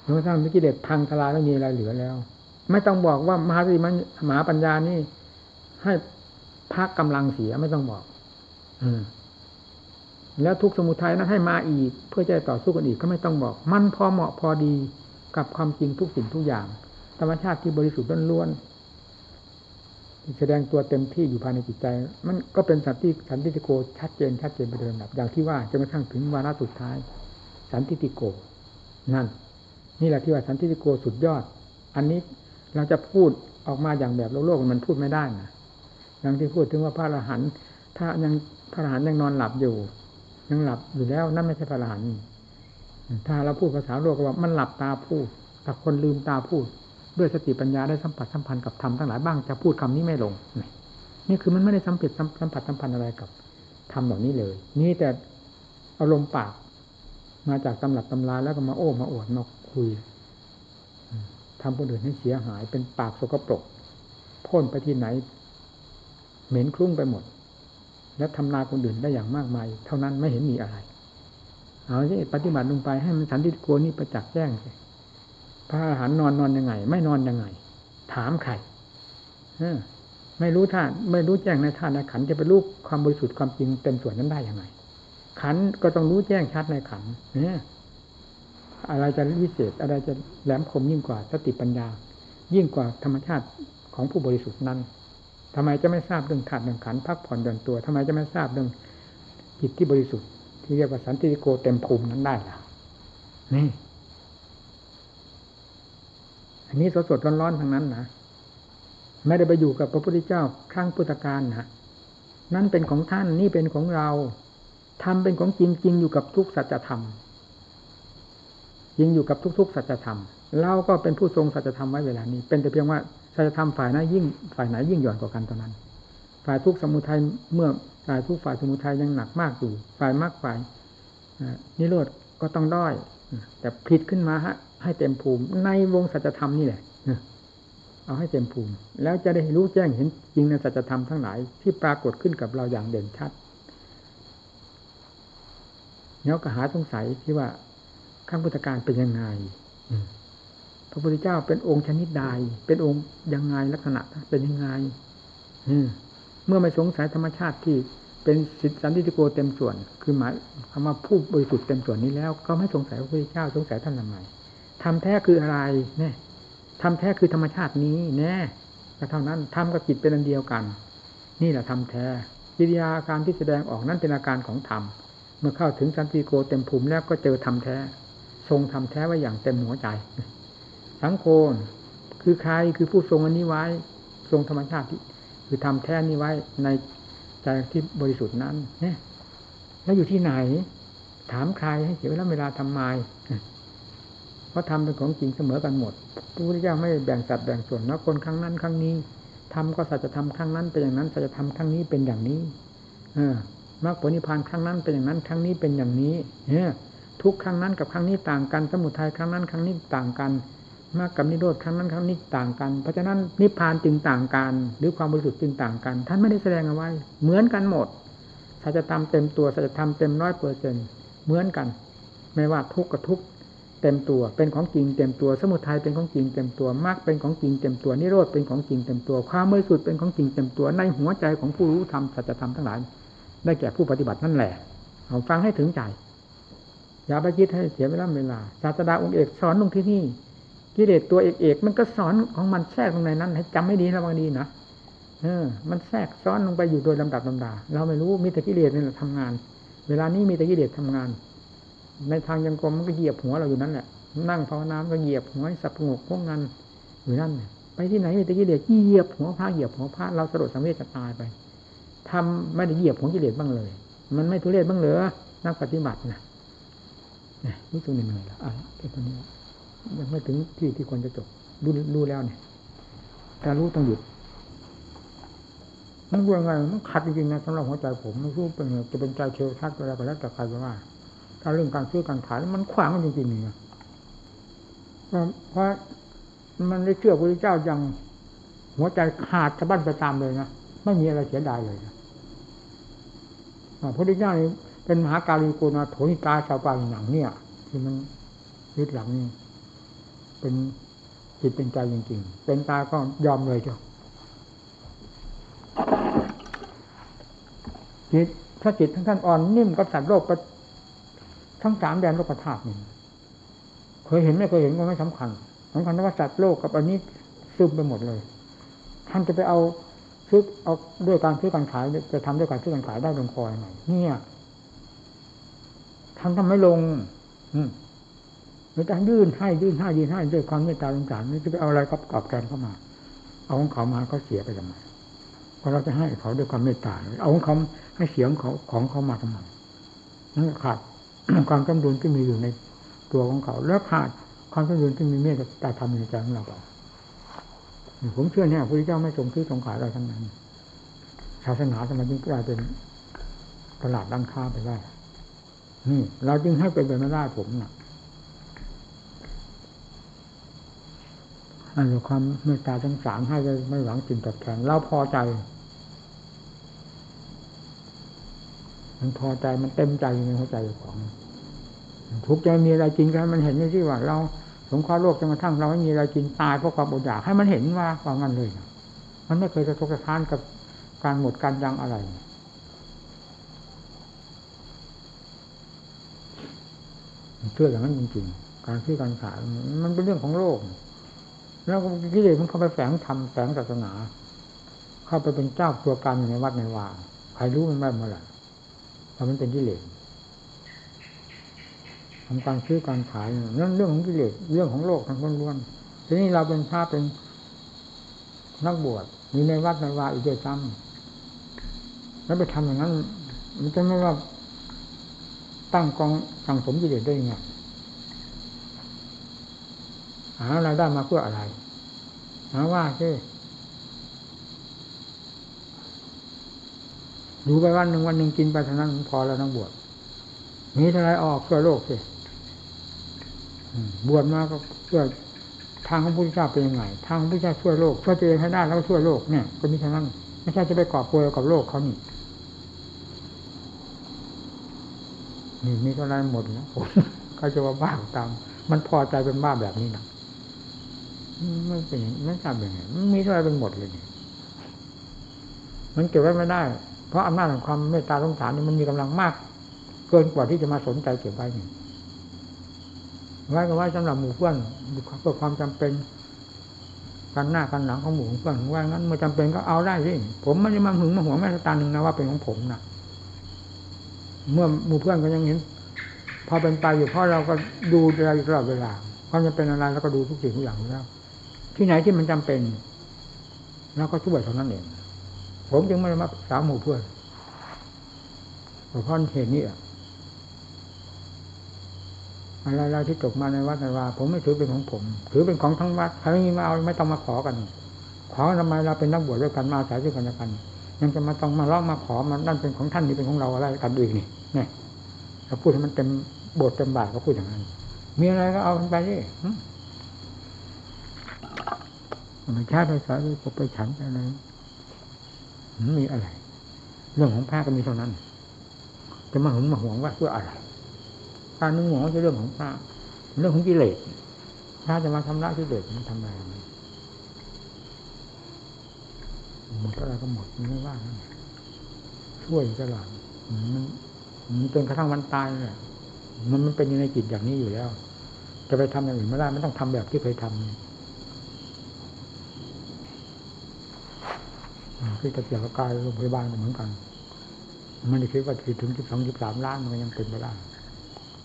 จนกระทั่งกิเลสพังทลายไม่มีอะไรเหลือแล้ว ไม่ต้องบอกว่ามหาสติมหาปัญญานี่ให้ พักกำลังเสียไม่ต้องบอก อืแล้วทุกสมุทัยนั้นให้มาอีก เพื่อจะต่อสู้กันอีกก็ไม่ต้องบอก มันพอเหมาะพอดีกับความจริงทุกสิ่งทุกอย่าง ธรรมชาติที่บริสุทธิ์ล้วนแสดงตัวเต็มที่อยู่ภายในจิตใจ มันก็เป็นสันติสันติโกชัดเจนชัดเจนไปโดยลำดับอย่างที่ว่าจนกระทั่งถึงวาระสุดท้าย สันติโกนั่น นี่แหละที่ว่าสันติโกสุดยอด อันนี้เราจะพูดออกมาอย่างแบบโลกโลกมันพูดไม่ได้นะ อย่างที่พูดถึงว่าพระอรหันต์ถ้ายังพระอรหันต์ยังนอนหลับอยู่ ยังหลับอยู่แล้วนั่นไม่ใช่พระอรหันต์ถ้าเราพูดภาษาโลกก็ว่ามันหลับตาพูดแต่คนลืมตาพูด ด้วยสติปัญญาได้สัมผัสสัมพันธ์กับธรรมทั้งหลายบ้างจะพูดคำนี้ไม่ลง นี่คือมันไม่ได้สัมผัสสัมผัสสัมพันธ์อะไรกับธรรมเหล่านี้เลย นี่แต่อารมณ์ปาก มาจากตำรับตำราแล้วก็มาโอ้มาอวดมาคุยทำคนอื่นให้เสียหายเป็นปากสกปรกพ่นไปที่ไหน เหม็นคลุ้งไปหมด และทำลายคนอื่นได้อย่างมากมาย เท่านั้นไม่เห็นมีอะไร เอาสิปฏิบัติลงไปให้มันสันติโกนี่ประจักษ์แจ้งสิพระอรหันต์นอนนอนยังไง ไม่นอนยังไง ถามใครไม่รู้ท่านไม่รู้แจ้งในท่านในขันจะไปรู้ความบริสุทธิ์ความจริงเต็มส่วนนั้นได้ยังไง ขันก็ต้องรู้แจ้งชัดในขันเนี่ยอะไรจะวิเศษอะไรจะแหลมคมยิ่งกว่าสติปัญญา ยิ่งกว่าธรรมชาติของผู้บริสุทธิ์นั้น ทำไมจะไม่ทราบเรื่องธาตุเรื่องขันพักผ่อนเดินตัวทำไมจะไม่ทราบเรื่องจิตที่บริสุทธิ์ ที่เรียกว่าสันติโกเต็มภูมินั้นได้ล่ะนี่อันนี้สดสดร้อนๆทั้งนั้นนะไม่ได้ไปอยู่กับพระพุทธเจ้าครั้งพุทธกาลนะนั่นเป็นของท่านนี่เป็นของเราทำเป็นของจริงจริงอยู่กับทุกสัจธรรมยิงอยู่กับทุกๆสัจธรรม เราก็เป็นผู้ทรงสัจธรรมไว้เวลานี้ เป็นแต่เพียงว่าสัจธรรมฝ่ายนั้นยิ่งฝ่ายไหนยิ่งหย่อนกว่ากันตอนนั้น ฝ่ายทุกสมุทัยเมื่อฝ่ายทุกฝ่ายสมุทัยยังหนักมากอยู่ ฝ่ายมากฝ่ายนิโรธก็ต้องด้อยแต่ผิดขึ้นมาฮะให้เต็มภูมิ ในวงสัจธรรมนี่แหละเอาให้เต็มภูมิ แล้วจะได้รู้แจ้งเห็นจริงในสัจธรรมทั้งหลายที่ปรากฏขึ้นกับเราอย่างเด่นชัดเนาะก็หาสงสัยที่ว่าขั้งพุทธการเป็นยังไง พระพุทธเจ้าเป็นองค์ชนิดใด เป็นองค์ยังไงลักษณะเป็นยังไงเมื่อไม่สงสัยธรรมชาติที่เป็นสิทธิสันติโกเต็มส่วน คือหมายคำว่าผู้บริสุทธิ์เต็มส่วนนี้แล้ว ก็ไม่สงสัยพระพุทธเจ้าสงสัยท่านทำไมทำแท้คืออะไรเนี่ยทำแท้คือธรรมชาตินี้แน่ก็เท่านั้นทำกับจิตเป็นอันเดียวกัน นี่แหละทำแท้กิริยาการที่แสดงออกนั้นเป็นอาการของธรรมเมื่อเข้าถึงสันติโกเต็มภูมิแล้วก็เจอธรรมแท้ ทรงทำแท้ไว้อย่างเต็มหัวใจ สังโฆคือใครคือผู้ทรงอันนี้ไว้ ทรงธรรมชาติที่คือทำแท้นี้ไว้ในใจที่บริสุทธิ์นั้นเนี่ยแล้วอยู่ที่ไหน ถามใครให้เสียเวลาเวลาทำไมเพราะทำเป็นของจริงเสมอกันหมดพระพุทธเจ้าไม่แบ่งสัดแบ่งส่วนนะคนครั้งนั้นครั้งนี้ทำก็สัจธรรมครั้งนั้นเป็นอย่างนั้นสัจธรรมครั้งนี้เป็นอย่างนี้ เออมรรคผลนิพพานครั้งนั้นเป็นอย่างนั้น ครั้งนี้เป็นอย่างนี้ เนี่ย ทุกครั้งนั้นกับครั้งนี้ต่างกัน สมุทัยครั้งนั้น ครั้งนี้ต่างกัน มากกับนิโรธครั้งนั้นครั้งนี้ต่างกัน เพราะฉะนั้นนิพพานจึงต่างกัน หรือความบริสุทธิ์จึงต่างกัน ท่านไม่ได้แสดงเอาไว้ เหมือนกันหมดสัจธรรมเต็มตัวสัจธรรมเต็มร้อยเปอร์เซ็นเหมือนกัน ไม่ว่าทุกข์กับทุกข์เต็มตัว เป็นของจริงเต็มตัว สมุทัยเป็นของจริงเต็มตัวมรรคเป็นของจริงเต็มตัวนิโรธเป็นของจริงเต็มตัว ความบริสุทธิ์เป็นของจริงเต็มตัว ในหัวใจของผู้รู้ธรรมสัจธรรมทั้งหลาย ได้แก่ผู้ปฏิบัตินั่นแหละเอาฟังให้ถึงใจอย่าไปคิดให้เสียเวลาเวลาศาสดาองค์เอกสอนลงที่นี่ กิเลสตัวเอกเอกมันก็สอนของมันแทรกลงในนั้น ให้จำไม่ดีระวังดีนะเออ มันแทรกซ้อนลงไปอยู่โดยลำดับลำดา เราไม่รู้มีแต่กิเลสนี่แหละทำงาน เวลานี้มีแต่กิเลสทำงาน ในทางยังกรมมันก็เหยียบหัวเราอยู่นั่นแหละนั่งภาวนาก็เหยียบหัวสับงกพวกงานอยู่นั่นไปที่ไหนมีแต่กิเลสเหยียบหัวพระเหยียบหัวพระเราสลดสังเวชจะตายไปทำไม่ได้เหยียบหัวกิเลสบ้างเลย มันไม่ทุเรศบ้างเหรอนักปฏิบัตินะรู้สึกเหนื่อยแล้วอะแค่ตอนนี้ ยังไม่ถึงที่ที่ควรจะจบรู้รู้แล้วเนี่ยแต่รู้ต้องหยุดมันว่าไงมันขัดจริงๆนะสำหรับหัวใจผมไม่รู้เป็นจะเป็นใจเชลทักอะไรก็แล้วแต่ใครจะว่า ถ้าเรื่องการซื้อการขายมันขวางมันจริงๆเนี่ยเพราะมันได้เชื่อพระเจ้าอย่างหัวใจขาดสะบั้นไปตามเลยนะไม่มีอะไรเสียดายเลยนะพระพุทธเจ้านี่เป็นมหาการีโกนาโถนิกาชาวปาหนังเนี่ย ที่มันยึดหลังนี่ เป็นจิตเป็นใจจริงๆ เป็นตาก็ยอมเลยเจ้าจิตถ้าจิตทั้งท่านอ่อนนิ่มกับสัตว์โลกทั้งสามแดนโลกธาตุนี่เคยเห็นไม่เคยเห็นก็ไม่สำคัญสำคัญว่าสัตว์โลกกับอันนี้ซึมไปหมดเลย ท่านจะไปเอาซื้อเอาด้วยการซื้อการขายจะทำด้วยการซื้อการขายได้ลงคอยไหนเนี่ยท่านทำไม่ลง อืม ไม่ต้องยื่นให้ยื่นให้ยื่นให้ด้วยความเมตตาสงสารนี่จะไปเอาอะไรกับกอบแกนเข้ามา เอาของเขามาเขาเสียไปทำไมพอเราจะให้เขาด้วยความเมตตาเอาของเขาให้เสียงเขาของเขามาทำไมนั่นขาดความจำดุลที่มีอยู่ในตัวของเขา แล้วขาดความจำดุลที่มีเมตตาธรรมในใจของเราผมเชื่อเนี่ยพระพุทธเจ้าไม่ทรงซื้อทรงขายอะไรทั้งนั้นศาสนาทำไมจึงกลายเป็นตลาดด้านค้าไปได้นี่ เราจึงให้เป็นไปไม่ได้ผมน่ะ อันนี้ความเมตตาทั้งสามให้ไม่หวังจินตอบแทนเราพอใจ มันพอใจมันเต็มใจในหัวใจของทุกใจมีอะไรจริงกันมันเห็นที่ว่า เราสงเคราะห์โลกจนกระทั่งเราไม่มีอะไรกินตายเพราะความอดอยากให้มันเห็นว่าว่างั้นเลย มันไม่เคยจะทกสะท้านกับการหมดการยังอะไรเชื่ออย่างนั้นจริงๆการซื้อการขายมันเป็นเรื่องของโลก แล้วกิเลสมันเข้าไปแฝงทำแฝงศาสนา เข้าไปเป็นเจ้าตัวการอยู่ในวัดในวาใครรู้มันไม่เมื่อไหร่เพราะมันเป็นกิเลสทำการซื้อการขายนั่นเรื่องของกิเลสเรื่องของโลกทั้งล้วนๆทีนี้เราเป็นพระเป็นนักบวชมีในวัดในวาอีกด้วยซ้ำแล้วไปทำอย่างนั้น มันจะไม่ว่าตั้งกองสังสมกิเลสได้ยังไง หารายได้มาเพื่ออะไรหาว่าใช่ดูไปวันหนึ่งวันหนึ่งกินไปเท่านั้นพอแล้วนักบวชมีเท่าไรออกเพื่อโลกสิบวชมาก็เพื่อทางของพระพุทธเจ้าเป็นยังไงทางของพระพุทธเจ้าช่วยโลกช่วยตัวเองให้ได้แล้วก็ช่วยโลกเนี่ย ก็มีเท่านั้นไม่ใช่จะไปกอบโกยกับโลกเขานี่นี่มีเท่าไรหมดนะผมเขาจะว่าบ้าตาม มันพอใจเป็นบ้าแบบนี้นะ ไม่เป็นไม่ทราบยังไงมันมีเท่าไรเป็นหมดเลยนี่มันเก็บไว้ไม่ได้ เพราะอำนาจของความเมตตาสงสารนี่มันมีกำลังมาก เกินกว่าที่จะมาสนใจเก็บไว้นี่ไว้ก็ไว้สำหรับหมู่เพื่อนเพื่อความจำเป็นกันหน้ากันหลังของหมู่เพื่อนว่างั้นเมื่อจำเป็นก็เอาได้สิผมไม่ได้มาหึงมาหวงแม่ตาหนึ่งนะว่าเป็นของผมนะเมื่อหมู่เพื่อนก็ยังเห็น พอเป็นไปอยู่เพราะเราก็ดูอะไรตลอดเวลาความจำเป็นอะไรแล้วก็ดูทุกสิ่งทุกอย่างแล้ว ที่ไหนที่มันจำเป็นเราก็ช่วยเท่านั้นเอง ผมจึงไม่ได้มาสาวหมู่เพื่อนเพราะเหตุนี้อะอะไรๆที่ตกมาในวัดในวาผมไม่ถือเป็นของผม ถือเป็นของทั้งวัดใครไม่มีมาเอาไม่ต้องมาขอกัน ขอทำไมเราเป็นนักบวชด้วยกันมาอาศัยด้วยกันกัน ยังจะมาต้องมาร้องมาขอมันนั่นเป็นของท่านนี่เป็นของเราอะไรกันอีกนี่นี่เราพูดให้มันเต็มบทเต็มบาทก็พูดอย่างนั้น มีอะไรก็เอาไปดิ มันชาติไปสายไปไปฉันอะไรมีอะไร เรื่องของพระก็มีเท่านั้น จะมาหึงมาหวงว่าเพื่ออะไรการนึงหวงจะเรื่องของพระเรื่องของกิเลสถ้าจะมาทำร้ายกิเลสมันทำอะไรหมดอะไรก็หมดไม่ว่าช่วยตลอดมันมันจนกระทั่งวันตายเนี่ยมันมันเป็นอยู่ในจิตอย่างนี้อยู่แล้ว จะไปทำอย่างอื่นไม่ได้ไม่ต้องทำแบบที่เคยทำ ที่จะเกี่ยวกับกายโรงพยาบาลเหมือนกันมันคิดว่าถึงสิบสองสิบสามล้านมันยังเป็นไปได้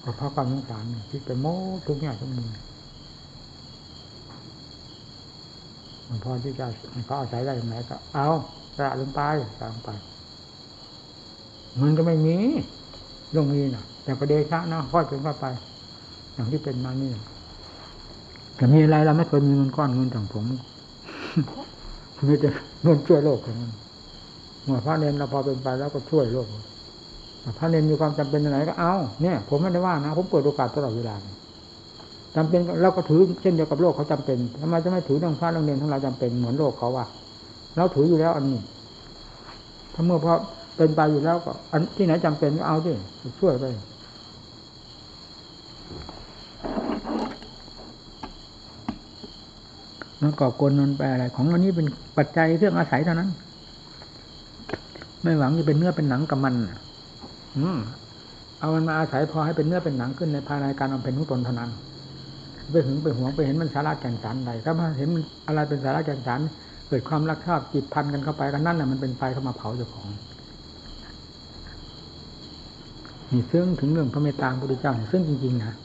ก็เพราะความสงสารคิดไปโม้ทุกอย่างทุกมุมพอที่จะเขาอาศัยได้ยังไงก็ เอาสละลงไปสละลงไปมันก็ไม่มีลงมีนะแต่ประเดชะนะค่อยเป็นเข้าไป อย่างที่เป็นมานี่แต่มีอะไรเราไม่เคยมีเงินก้อนเงินต่างผม มีแต่เงินช่วยโลกเท่านั้นเมื่อพระเนรเราพอเป็นไปแล้วก็ช่วยโลกพระเนรมีความจำเป็นไหนก็เอาเนี่ย ผมไม่ได้ว่านะผมเปิดโอกาสตลอดเวลาจำเป็นเราก็ถือเช่นเดียวกับโลกเขาจำเป็นทำไมจะไม่ถือเรื่องพระเรื่องเนรทั้งหลายจำเป็นเหมือนโลกเขาว่าเราถืออยู่แล้วอันนี้ ถ้าเมื่อพอเป็นไปอยู่แล้วก็ อันที่ไหนจำเป็นก็เอาดิช่วยไป มันก่อกวนนนไปอะไร ของอันนี้เป็นปัจจัยเครื่องอาศัยเท่านั้น ไม่หวังจะเป็นเนื้อเป็นหนังกับมันอืมเอามันมาอาศัยพอให้เป็นเนื้อเป็นหนังขึ้นในภายในการบำเพ็ญของตนเท่านั้นไปหึงไปหวงไปเห็นมันสาระแก่นสารใดถ้ามาเห็นมันอะไรเป็นสาระแก่นสารเกิดความรักชอบจิตพันกันเข้าไปกันนั่นแหละมันเป็นไฟเข้ามาเผาเจ้าของนี่ซึ่งถึงเรื่องพระเมตตาพระพุทธเจ้าซึ่งจริงๆนะ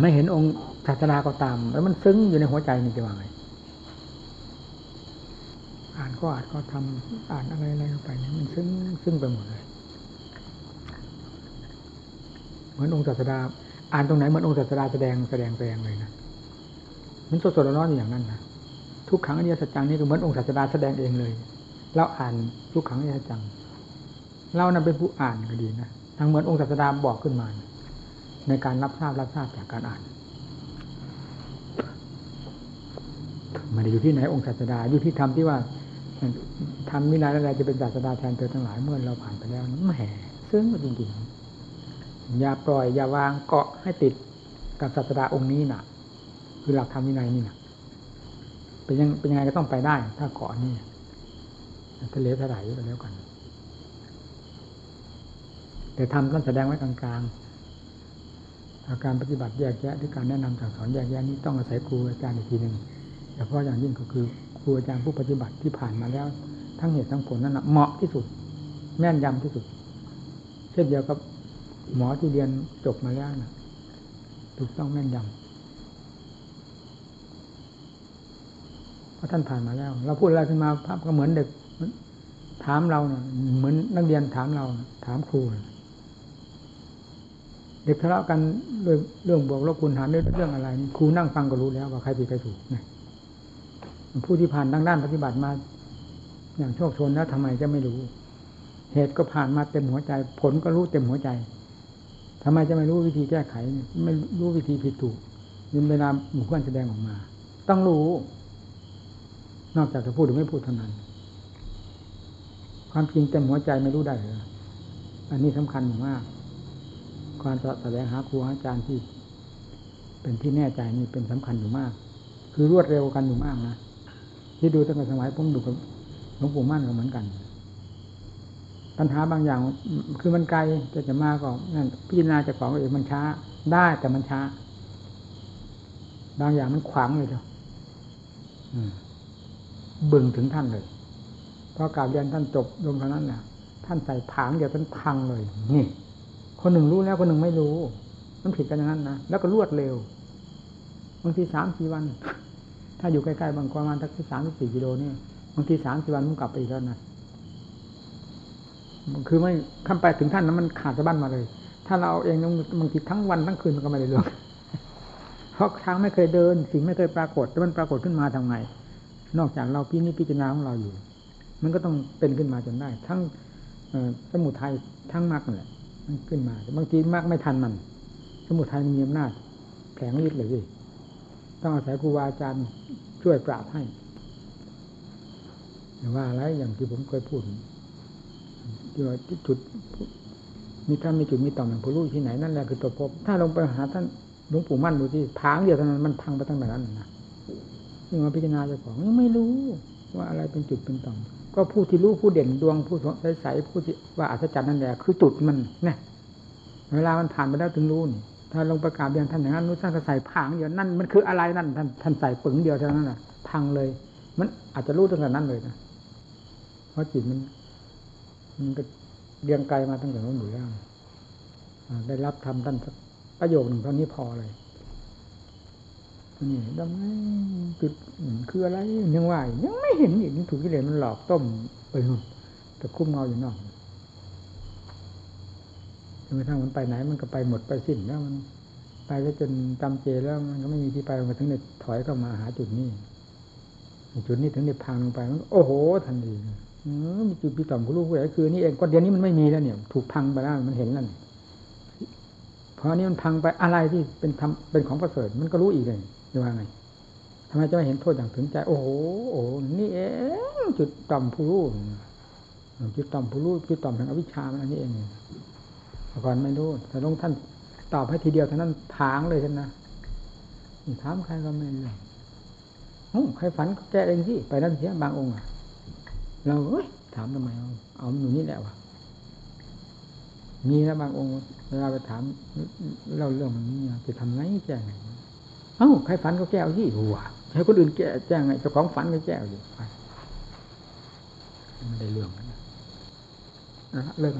ไม่เห็นองค์ ศาสนาก็ตาม แล้วมันซึ้งอยู่ในหัวใจนี่จะว่าไงอ่านก็อ่านก็ทำอ่านอะไรอะไรไปเนี่ยมันซึ้งซึ้งไปหมดเลยเหมือนองค์ศาสดา อ่านตรงไหนเหมือนองค์ศาสดาแสดงแสดงแสดงเลยนะมันสดๆร้อนอย่างนั้นนะทุกครั้งอริยสัจจังนี่ก็เหมือนองค์ศาสดาแสดงเองเลยเราอ่านทุกครั้งอริยสัจจังเรานั้นเป็นผู้อ่านก็ดีนะทั้งเหมือนองค์ศาสดาบอกขึ้นมา ในการรับทราบรับทราบจากการอ่าน ไมันอยู่ที่ไหนองค์ศาสดาอยู่ที่ธรรมที่ว่าทำวินัยอะไรจะเป็นศาสดาแทนเธอทั้งหลายเมื่อเราผ่านไปแล้วแหมซึ้งจริงๆอย่าปล่อยอย่าวางเกาะให้ติดกับศาสดาองค์นี้น่ะ คือหลักธรรมวินัยนี่น่ะ เป็นยังเป็นยังไงก็ต้องไปได้ ถ้าเกาะนี่ทะเลถลายไปแล้วกัน แต่ทำต้องแสดงไว้กลางๆอาการปฏิบัติแยกแยะหรือการแนะนำสั่งสอนแยกแยะนี้ต้องอาศัยครูอาจารย์อีกทีหนึ่ง ฉพาะอย่างยิ่งก็คือครูอาจารย์ผู้ปฏิบัติที่ผ่านมาแล้ว ทั้งเหตุทั้งผลนั้นนะเหมาะที่สุด แม่นยำที่สุด เช่นเดียวกับหมอที่เรียนจบมาแล้วนะถูกต้องแม่นยำเพราะท่านผ่านมาแล้ว เราพูดอะไรขึ้นมาภาพก็เหมือนเด็กถามเราเนะเหมือนนักเรียนถามเรา ถามครูนะเด็กทะเลาะกันเรื่องเรื่องบวกลบคูณหารเรื่องอะไร ครูนั่งฟังก็รู้แล้วว่าใครผิดใครถูกนะ ผู้ที่ผ่านทางด้านปฏิบัติมา อย่างโชคชนแล้วทำไมจะไม่รู้ เหตุก็ผ่านมาเต็มหัวใจ ผลก็รู้เต็มหัวใจทำไมจะไม่รู้วิธีแก้ไข ไม่รู้วิธีผิดถูกยินเวลาหมู่เพื่อนแสดงออกมา ต้องรู้ นอกจากจะพูดหรือไม่พูดเท่านั้น ความจริงเต็มหัวใจไม่รู้ได้เลยอันนี้สำคัญมากการแสดงหาครูอาจารย์ที่ เป็นที่แน่ใจนี่เป็นสำคัญอยู่มาก คือรวดเร็วกันอยู่มากนะ ที่ดูตั้งแต่สมัยผมดูกับหลวงปู่มั่นก็เหมือนกัน ปัญหาบางอย่างคือมันไกลจะจะมาก็นั่นพิจารณาจากของเองมันช้า ได้แต่มันช้า บางอย่างมันขวางเลยเดียวบึงถึงท่านเลยพอกราบเรียนท่านจบลงเท่านั้นน่ะท่านใส่ผางเดี๋ยวท่านพังเลย นี่ คนหนึ่งรู้แล้วคนหนึ่งไม่รู้ มันผิดกันอย่างนั้นนะแล้วก็รวดเร็วบางทีสามสี่วัน ถ้าอยู่ใกล้ๆบางประมาณสักที่สามสี่กิโลนี่บางทีสามสี่วันมันกลับไปอีกแล้วนะคือไม่ข้ามไปถึงท่านนั้นมันขาดสะบั้นมาเลย ถ้าเราเอาเองบางทีทั้งวันทั้งคืนมันก็ไม่ได้เรื่องเพราะทางไม่เคยเดิน สิ่งไม่เคยปรากฏแต่มันปรากฏขึ้นมาทำไง นอกจากเราพินิจพิจารณาของเราอยู่ มันก็ต้องเป็นขึ้นมาจนได้ ทั้งสมุทัยทั้งมรรคนั่นแหละมันขึ้นมาบางทีมรรคไม่ทันมัน สมุทัยมีอำนาจแข็งฤทธิ์เลย ต้องอาศัยครูบาอาจารย์ช่วยปราบให้แต่ว่าอะไรอย่างที่ผมเคยพูดที่ว่าที่จุดมีถ้ามีจุดมีต่อมอย่างผู้รู้ที่ไหนนั่นแหละคือตัวพบ ถ้าลงไปหาท่านหลวงปู่มั่นดูที่พางเดียวเท่านั้นมันพังไปตั้งแต่นั้นนะนี่มาพิจารณาเจ้าของยังไม่รู้ ว่าอะไรเป็นจุดเป็นต่อม ก็ผู้ที่รู้ผู้เด่นดวงผู้ใสๆผู้ที่ว่าอัศจรรย์นั่นแหละคือจุดมันเนี่ยเวลามันผ่านไปแล้วถึงรู้นี่ ถ้าลงประกาศเรียนท่านอย่างนั้นนู้นท่านก็ใส่พังเดียวนั่นมันคืออะไรนั่นท่านท่านใส่ปึงเดียวเท่านั้นน่ะ พังเลย มันอาจจะรู้ตั้งแต่นั้นเลยนะเพราะจิตมัน มันก็เรียงไกลมาตั้งแต่นั้นอยู่แล้วได้รับทำท่านประโยคหนึ่งเท่านี้พอเลยนี่ดำไมจุดคืออะไรยังว่ายังไม่เห็นอีกถูกกิเลสมันหลอกต้มไปนู่นแต่คุ้มเงาอยู่นอก นกระทั่งมันไปไหนมันก็ไปหมดไปสิ้นแล้วมันไปแล้วจนจำเจแล้วมันก็ไม่มีที่ไปมันถึงได้ถอยเข้ามาหาจุดนี้จุดนี้ถึงได้พังลงไปมันโอ้โห ทันทีมีจุดปีต่อมผู้รู้ผู้ใหญ่คือนี่เองก็เดี๋ยวนี้มันไม่มีแล้วเนี่ย ถูกพังไปแล้วมันเห็นแล้วเพราะนี้มันพังไปอะไรที่เป็นทำเป็นของประเสริฐมันก็รู้อีกเลยจะว่าไงทำไมจะไม่เห็นโทษอย่างถึงใจ โอ้โหโอ้นี่เองจุดต่อมผู้รู้จุดต่อมผู้รู้จุดต่อมแห่งอวิชชามันอันนี้เอง ก่อนไม่รู้แต่ลงท่านตอบให้ทีเดียวเท่านั้นผางเลยท่านนะถามใครก็ไม่รู้ใครฝันก็แก้เองสิไปนั่นเสียบางองค์อะเราเอ้ยถามทำไมเอาเอาหนูนี่แหละวะมีนะบางองค์เวลาไปถามเราเรื่องมันนี้จะทำไงแจ้งเอ้าใครฝันก็แก้วสิหัวให้คนอื่นแก้แจ้งไงเจ้าของฝันก็แก้วอยู่ไปไม่ได้เรื่องนะเรื่อง